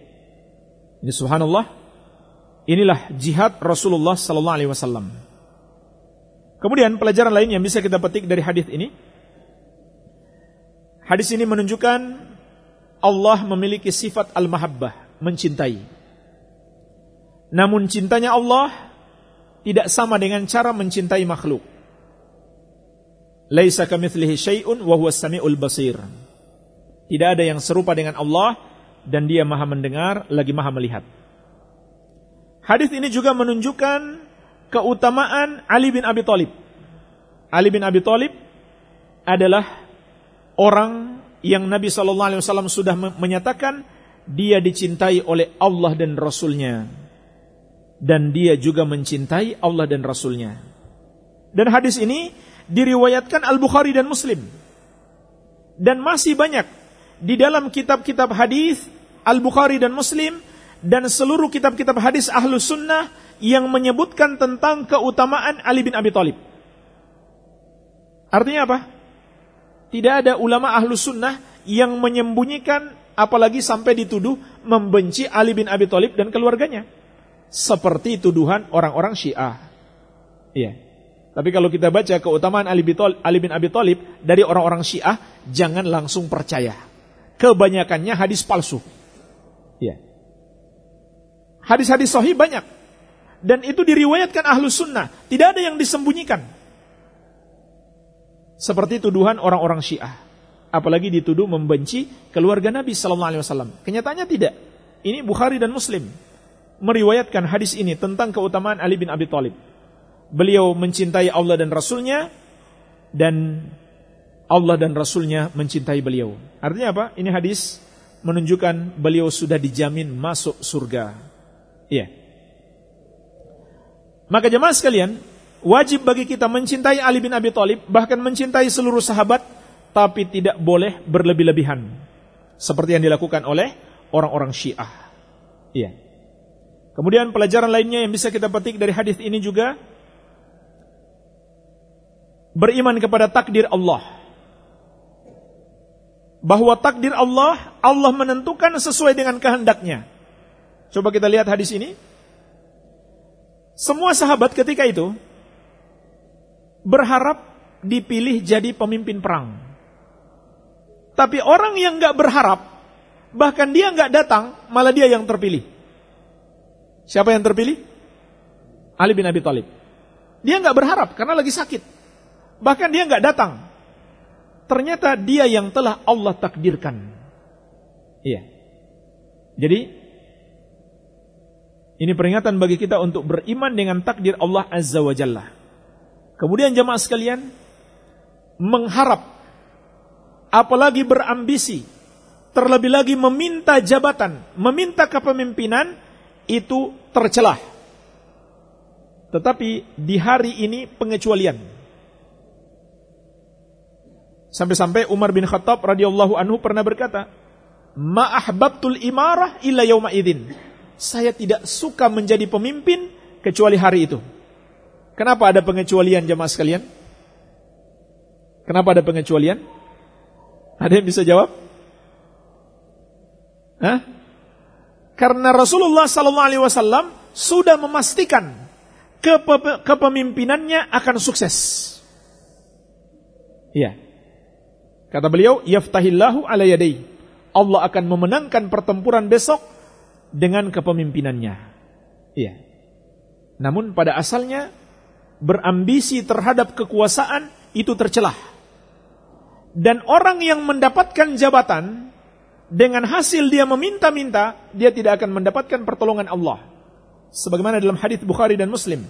Ini subhanallah. Inilah jihad Rasulullah sallallahu alaihi wasallam. Kemudian pelajaran lain yang bisa kita petik dari hadis ini, Hadis ini menunjukkan Allah memiliki sifat al-mahabbah, mencintai. Namun cintanya Allah tidak sama dengan cara mencintai makhluk. Laisa kamitslihi syai'un wa huwas samiul basir. Tidak ada yang serupa dengan Allah dan Dia Maha mendengar lagi Maha melihat. Hadis ini juga menunjukkan keutamaan Ali bin Abi Thalib. Ali bin Abi Thalib adalah orang yang Nabi Shallallahu Alaihi Wasallam sudah menyatakan dia dicintai oleh Allah dan Rasulnya dan dia juga mencintai Allah dan Rasulnya dan hadis ini diriwayatkan Al Bukhari dan Muslim dan masih banyak di dalam kitab-kitab hadis Al Bukhari dan Muslim dan seluruh kitab-kitab hadis ahlu sunnah yang menyebutkan tentang keutamaan Ali bin Abi Thalib. Artinya apa? Tidak ada ulama ahlu sunnah yang menyembunyikan apalagi sampai dituduh membenci Ali bin Abi Thalib dan keluarganya. Seperti tuduhan orang-orang Syiah. Iya. Tapi kalau kita baca keutamaan Ali bin, Abi Thalib dari orang-orang Syiah, jangan langsung percaya. Kebanyakannya hadis palsu. Iya. Hadis-hadis sahih banyak. Dan itu diriwayatkan ahlu sunnah. Tidak ada yang disembunyikan seperti tuduhan orang-orang Syiah. Apalagi dituduh membenci keluarga Nabi sallallahu alaihi wasallam. Kenyataannya tidak. Ini Bukhari dan Muslim meriwayatkan hadis ini tentang keutamaan Ali bin Abi Thalib. Beliau mencintai Allah dan Rasulnya dan Allah dan Rasulnya mencintai beliau. Artinya apa? Ini hadis menunjukkan beliau sudah dijamin masuk surga. Iya. Maka jemaah sekalian, wajib bagi kita mencintai Ali bin Abi Thalib, bahkan mencintai seluruh sahabat, tapi tidak boleh berlebih-lebihan. Seperti yang dilakukan oleh orang-orang Syiah. Iya. Kemudian pelajaran lainnya yang bisa kita petik dari hadis ini juga beriman kepada takdir Allah bahwa takdir Allah, Allah menentukan sesuai dengan kehendaknya. Coba kita lihat hadis ini. Semua sahabat ketika itu berharap dipilih jadi pemimpin perang. Tapi orang yang gak berharap, bahkan dia gak datang, malah dia yang terpilih. Siapa yang terpilih? Ali bin Abi Thalib. Dia gak berharap karena lagi sakit. Bahkan dia gak datang ternyata dia yang telah Allah takdirkan. Iya. Jadi ini peringatan bagi kita untuk beriman dengan takdir Allah Azza wa Jalla. Kemudian jemaah sekalian mengharap apalagi berambisi terlebih lagi meminta jabatan, meminta kepemimpinan itu tercelah. Tetapi di hari ini pengecualian. Sampai-sampai Umar bin Khattab radhiyallahu anhu pernah berkata, "Ma ahbabtul imarah illa yauma idzin." Saya tidak suka menjadi pemimpin kecuali hari itu. Kenapa ada pengecualian jemaah sekalian? Kenapa ada pengecualian? Ada yang bisa jawab? Hah? Karena Rasulullah sallallahu alaihi wasallam sudah memastikan kepemimpinannya akan sukses. Iya. Kata beliau, yaftahillahu ala yadai. Allah akan memenangkan pertempuran besok dengan kepemimpinannya. Iya. Namun pada asalnya berambisi terhadap kekuasaan itu tercelah. Dan orang yang mendapatkan jabatan dengan hasil dia meminta-minta, dia tidak akan mendapatkan pertolongan Allah. Sebagaimana dalam hadis Bukhari dan Muslim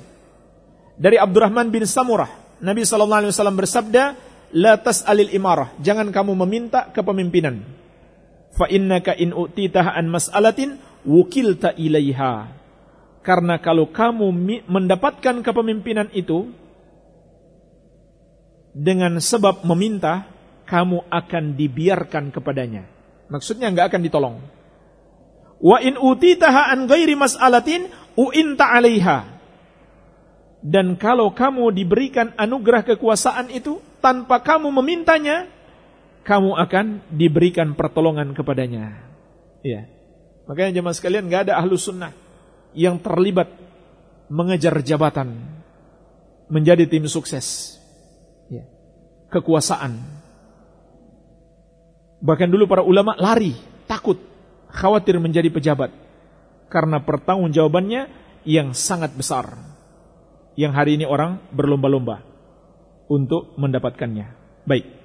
dari Abdurrahman bin Samurah, Nabi sallallahu alaihi wasallam bersabda, la tas'alil imarah. Jangan kamu meminta kepemimpinan. Fa innaka in utitah an mas'alatin wukilta ilaiha. Karena kalau kamu mendapatkan kepemimpinan itu dengan sebab meminta, kamu akan dibiarkan kepadanya. Maksudnya enggak akan ditolong. Wa in utitaha an ghairi mas'alatin uinta 'alaiha. Dan kalau kamu diberikan anugerah kekuasaan itu, tanpa kamu memintanya, kamu akan diberikan pertolongan kepadanya. Ya. Makanya jemaah sekalian nggak ada ahlu sunnah yang terlibat mengejar jabatan, menjadi tim sukses, ya. kekuasaan. Bahkan dulu para ulama lari, takut, khawatir menjadi pejabat karena pertanggungjawabannya yang sangat besar. Yang hari ini orang berlomba-lomba untuk mendapatkannya. Baik.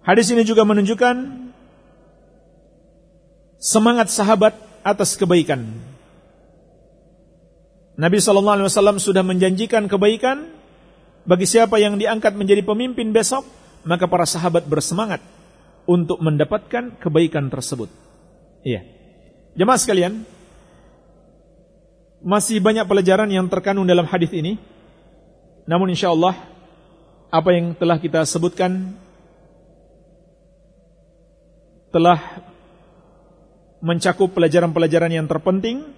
Hadis ini juga menunjukkan semangat sahabat atas kebaikan. Nabi Shallallahu Alaihi Wasallam sudah menjanjikan kebaikan bagi siapa yang diangkat menjadi pemimpin besok, maka para sahabat bersemangat untuk mendapatkan kebaikan tersebut. Iya. Jemaah sekalian, masih banyak pelajaran yang terkandung dalam hadis ini. Namun insya Allah apa yang telah kita sebutkan telah mencakup pelajaran-pelajaran yang terpenting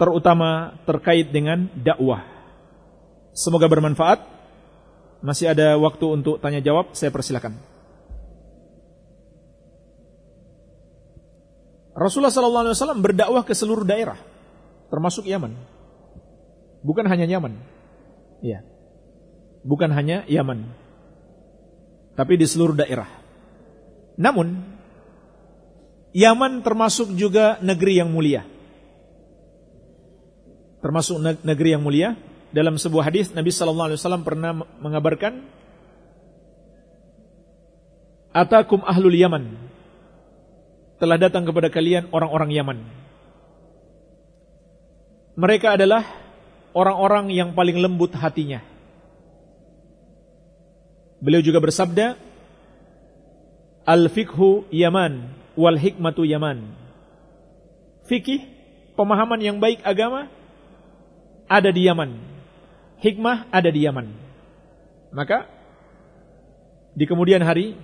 terutama terkait dengan dakwah. Semoga bermanfaat. Masih ada waktu untuk tanya jawab, saya persilakan. Rasulullah SAW berdakwah ke seluruh daerah termasuk Yaman. Bukan hanya Yaman. Ya. Bukan hanya Yaman. Tapi di seluruh daerah. Namun Yaman termasuk juga negeri yang mulia. Termasuk negeri yang mulia. Dalam sebuah hadis Nabi sallallahu alaihi wasallam pernah mengabarkan Atakum ahlul Yaman. Telah datang kepada kalian orang-orang Yaman. Mereka adalah orang-orang yang paling lembut hatinya. Beliau juga bersabda, Al-fiqhu Yaman wal hikmatu Yaman. Fikih, pemahaman yang baik agama ada di Yaman. Hikmah ada di Yaman. Maka di kemudian hari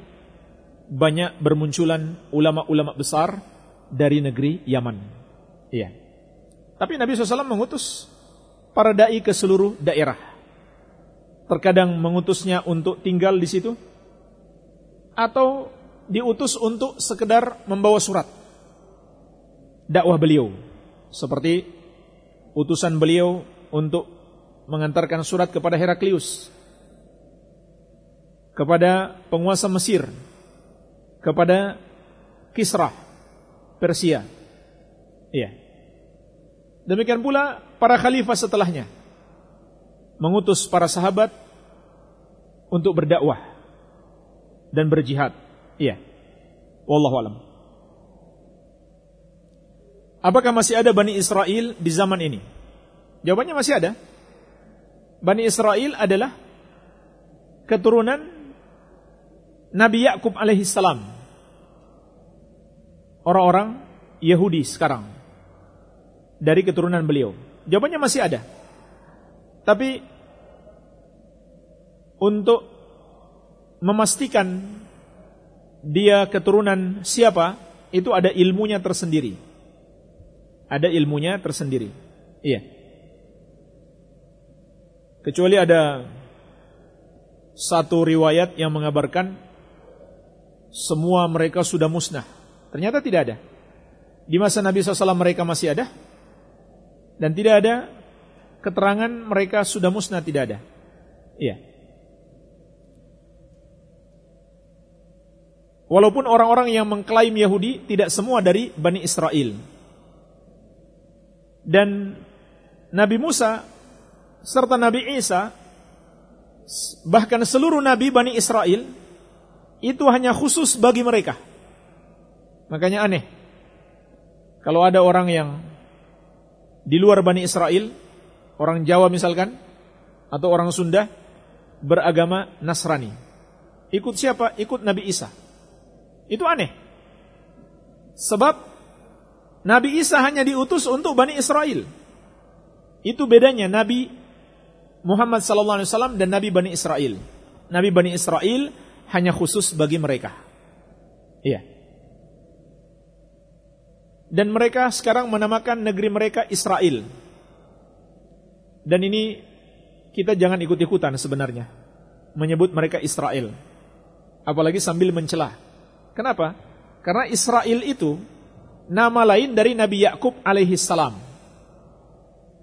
banyak bermunculan ulama-ulama besar dari negeri Yaman. Iya. Tapi Nabi SAW mengutus para dai ke seluruh daerah. Terkadang mengutusnya untuk tinggal di situ atau diutus untuk sekedar membawa surat. Dakwah beliau. Seperti utusan beliau untuk mengantarkan surat kepada Heraklius. Kepada penguasa Mesir. Kepada Kisra Persia. Iya. Demikian pula para khalifah setelahnya. Mengutus para sahabat untuk berdakwah dan berjihad Iya. Wallahu alam. Apakah masih ada Bani Israel di zaman ini? Jawabannya masih ada. Bani Israel adalah keturunan Nabi Yakub alaihi salam. Orang-orang Yahudi sekarang dari keturunan beliau. Jawabannya masih ada. Tapi untuk memastikan dia keturunan siapa, itu ada ilmunya tersendiri. Ada ilmunya tersendiri. Iya. Kecuali ada satu riwayat yang mengabarkan semua mereka sudah musnah. Ternyata tidak ada. Di masa Nabi SAW mereka masih ada. Dan tidak ada keterangan mereka sudah musnah, tidak ada. Iya. Walaupun orang-orang yang mengklaim Yahudi tidak semua dari Bani Israel. Dan Nabi Musa serta Nabi Isa bahkan seluruh nabi Bani Israel itu hanya khusus bagi mereka. Makanya aneh. Kalau ada orang yang di luar Bani Israel, orang Jawa misalkan atau orang Sunda beragama Nasrani. Ikut siapa? Ikut Nabi Isa. Itu aneh. Sebab Nabi Isa hanya diutus untuk Bani Israel. Itu bedanya Nabi Muhammad wasallam dan Nabi Bani Israel. Nabi Bani Israel hanya khusus bagi mereka. Iya. Dan mereka sekarang menamakan negeri mereka Israel. Dan ini kita jangan ikut-ikutan sebenarnya menyebut mereka Israel. Apalagi sambil mencela Kenapa? Karena Israel itu nama lain dari Nabi Yakub alaihi salam.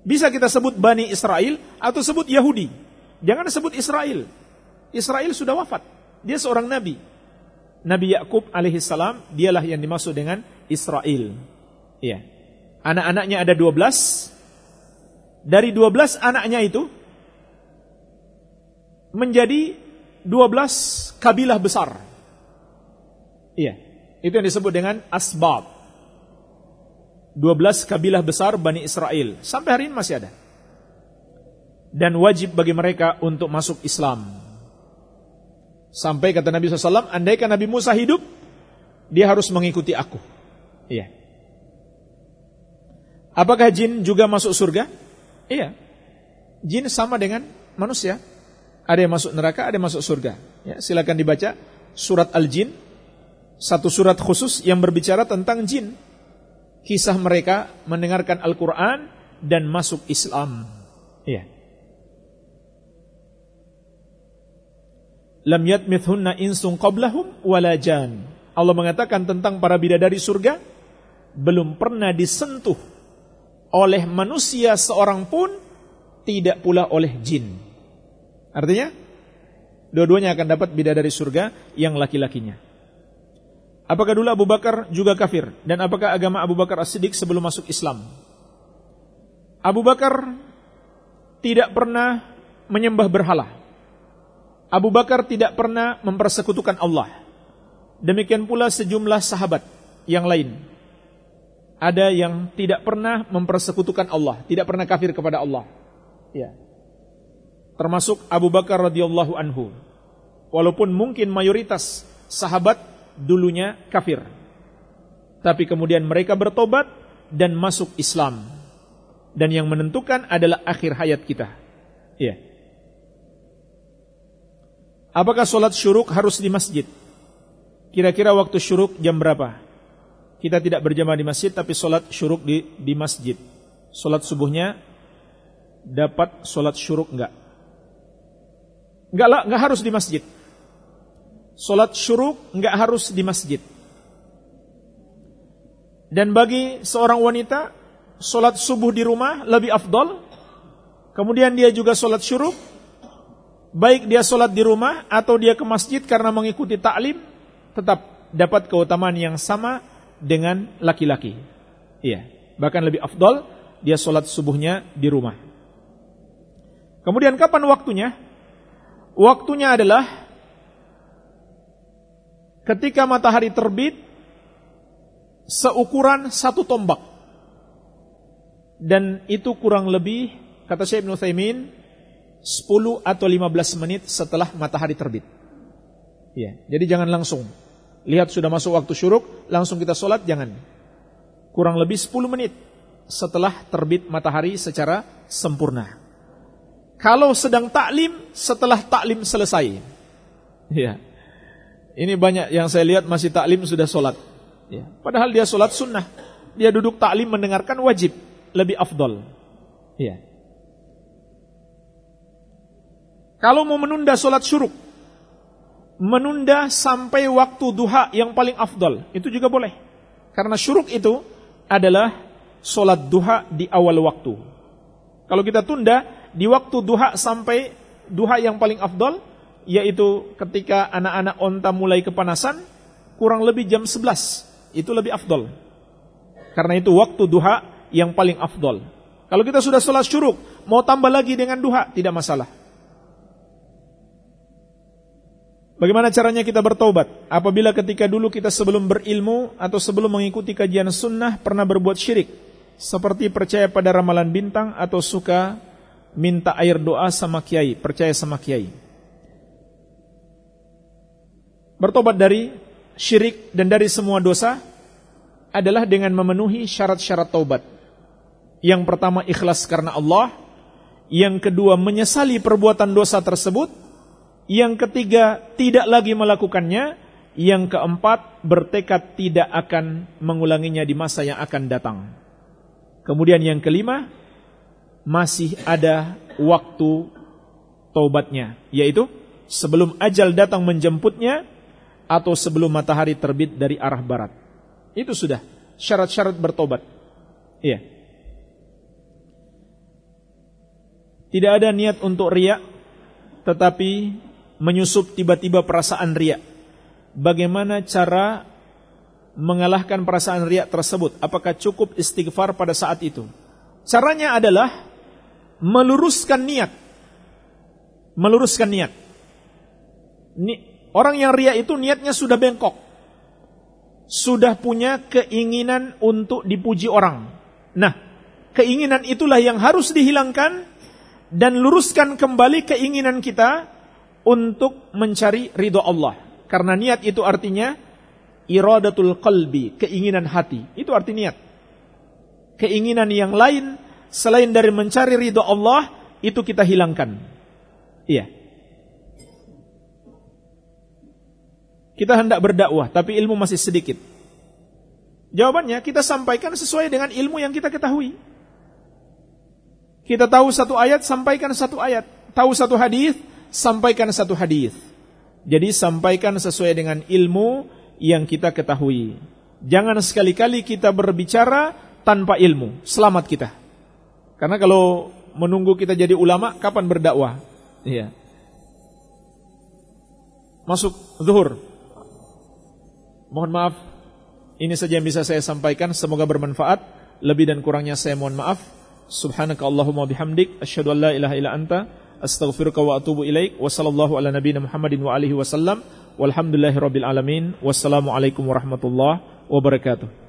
Bisa kita sebut Bani Israel atau sebut Yahudi. Jangan sebut Israel. Israel sudah wafat. Dia seorang nabi. Nabi Yakub alaihi salam dialah yang dimaksud dengan Israel. Iya. Anak-anaknya ada 12. Dari 12 anaknya itu menjadi 12 kabilah besar. Iya. Itu yang disebut dengan asbab. 12 kabilah besar Bani Israel. Sampai hari ini masih ada. Dan wajib bagi mereka untuk masuk Islam. Sampai kata Nabi SAW, andaikan Nabi Musa hidup, dia harus mengikuti aku. Iya. Apakah jin juga masuk surga? Iya. Jin sama dengan manusia. Ada yang masuk neraka, ada yang masuk surga. Ya, silakan dibaca surat Al-Jin satu surat khusus yang berbicara tentang jin. Kisah mereka mendengarkan Al-Quran dan masuk Islam. Ya. Lam yatmithunna insun qablahum walajan. Allah mengatakan tentang para bidadari surga belum pernah disentuh oleh manusia seorang pun tidak pula oleh jin. Artinya dua-duanya akan dapat bidadari surga yang laki-lakinya. Apakah dulu Abu Bakar juga kafir? Dan apakah agama Abu Bakar As-Siddiq sebelum masuk Islam? Abu Bakar tidak pernah menyembah berhala. Abu Bakar tidak pernah mempersekutukan Allah. Demikian pula sejumlah sahabat yang lain. Ada yang tidak pernah mempersekutukan Allah, tidak pernah kafir kepada Allah. Ya. Termasuk Abu Bakar radhiyallahu anhu. Walaupun mungkin mayoritas sahabat dulunya kafir. Tapi kemudian mereka bertobat dan masuk Islam. Dan yang menentukan adalah akhir hayat kita. Ya. Apakah sholat syuruk harus di masjid? Kira-kira waktu syuruk jam berapa? kita tidak berjamaah di masjid tapi sholat syuruk di, di masjid. Sholat subuhnya dapat sholat syuruk enggak? Enggak enggak harus di masjid. Sholat syuruk enggak harus di masjid. Dan bagi seorang wanita, sholat subuh di rumah lebih afdol. Kemudian dia juga sholat syuruk. Baik dia sholat di rumah atau dia ke masjid karena mengikuti taklim, tetap dapat keutamaan yang sama dengan laki-laki. Iya, bahkan lebih afdol dia sholat subuhnya di rumah. Kemudian kapan waktunya? Waktunya adalah ketika matahari terbit seukuran satu tombak. Dan itu kurang lebih, kata Syekh Ibn Thaymin, 10 atau 15 menit setelah matahari terbit. Ya, jadi jangan langsung lihat sudah masuk waktu syuruk, langsung kita sholat, jangan. Kurang lebih 10 menit setelah terbit matahari secara sempurna. Kalau sedang taklim, setelah taklim selesai. Ya. Ini banyak yang saya lihat masih taklim sudah sholat. Ya. Padahal dia sholat sunnah. Dia duduk taklim mendengarkan wajib. Lebih afdol. Ya. Kalau mau menunda sholat syuruk, menunda sampai waktu duha yang paling afdol. Itu juga boleh. Karena syuruk itu adalah solat duha di awal waktu. Kalau kita tunda di waktu duha sampai duha yang paling afdol, yaitu ketika anak-anak onta mulai kepanasan, kurang lebih jam 11. Itu lebih afdol. Karena itu waktu duha yang paling afdol. Kalau kita sudah sholat syuruk, mau tambah lagi dengan duha, tidak masalah. Bagaimana caranya kita bertobat? Apabila ketika dulu kita sebelum berilmu atau sebelum mengikuti kajian sunnah pernah berbuat syirik. Seperti percaya pada ramalan bintang atau suka minta air doa sama kiai, percaya sama kiai. Bertobat dari syirik dan dari semua dosa adalah dengan memenuhi syarat-syarat taubat. Yang pertama ikhlas karena Allah, yang kedua menyesali perbuatan dosa tersebut, yang ketiga, tidak lagi melakukannya. Yang keempat, bertekad tidak akan mengulanginya di masa yang akan datang. Kemudian yang kelima, masih ada waktu taubatnya, yaitu sebelum ajal datang menjemputnya atau sebelum matahari terbit dari arah barat. Itu sudah syarat-syarat bertobat. Iya. Tidak ada niat untuk riak, tetapi menyusup tiba-tiba perasaan riak. Bagaimana cara mengalahkan perasaan riak tersebut? Apakah cukup istighfar pada saat itu? Caranya adalah meluruskan niat. Meluruskan niat. Ni, orang yang riak itu niatnya sudah bengkok. Sudah punya keinginan untuk dipuji orang. Nah, keinginan itulah yang harus dihilangkan dan luruskan kembali keinginan kita untuk mencari ridho Allah. Karena niat itu artinya iradatul qalbi, keinginan hati. Itu arti niat. Keinginan yang lain selain dari mencari ridho Allah itu kita hilangkan. Iya. Kita hendak berdakwah tapi ilmu masih sedikit. Jawabannya kita sampaikan sesuai dengan ilmu yang kita ketahui. Kita tahu satu ayat, sampaikan satu ayat. Tahu satu hadis, sampaikan satu hadis. Jadi sampaikan sesuai dengan ilmu yang kita ketahui. Jangan sekali-kali kita berbicara tanpa ilmu. Selamat kita. Karena kalau menunggu kita jadi ulama, kapan berdakwah? Iya. Masuk zuhur. Mohon maaf. Ini saja yang bisa saya sampaikan. Semoga bermanfaat. Lebih dan kurangnya saya mohon maaf. Subhanaka Allahumma bihamdik. Asyhadu an la ilaha illa anta astaghfiruka wa atubu ilaik wa sallallahu ala nabiyyina Muhammadin wa alihi wasallam Walhamdulillahirabbil alamin. Wassalamualaikum warahmatullahi wabarakatuh.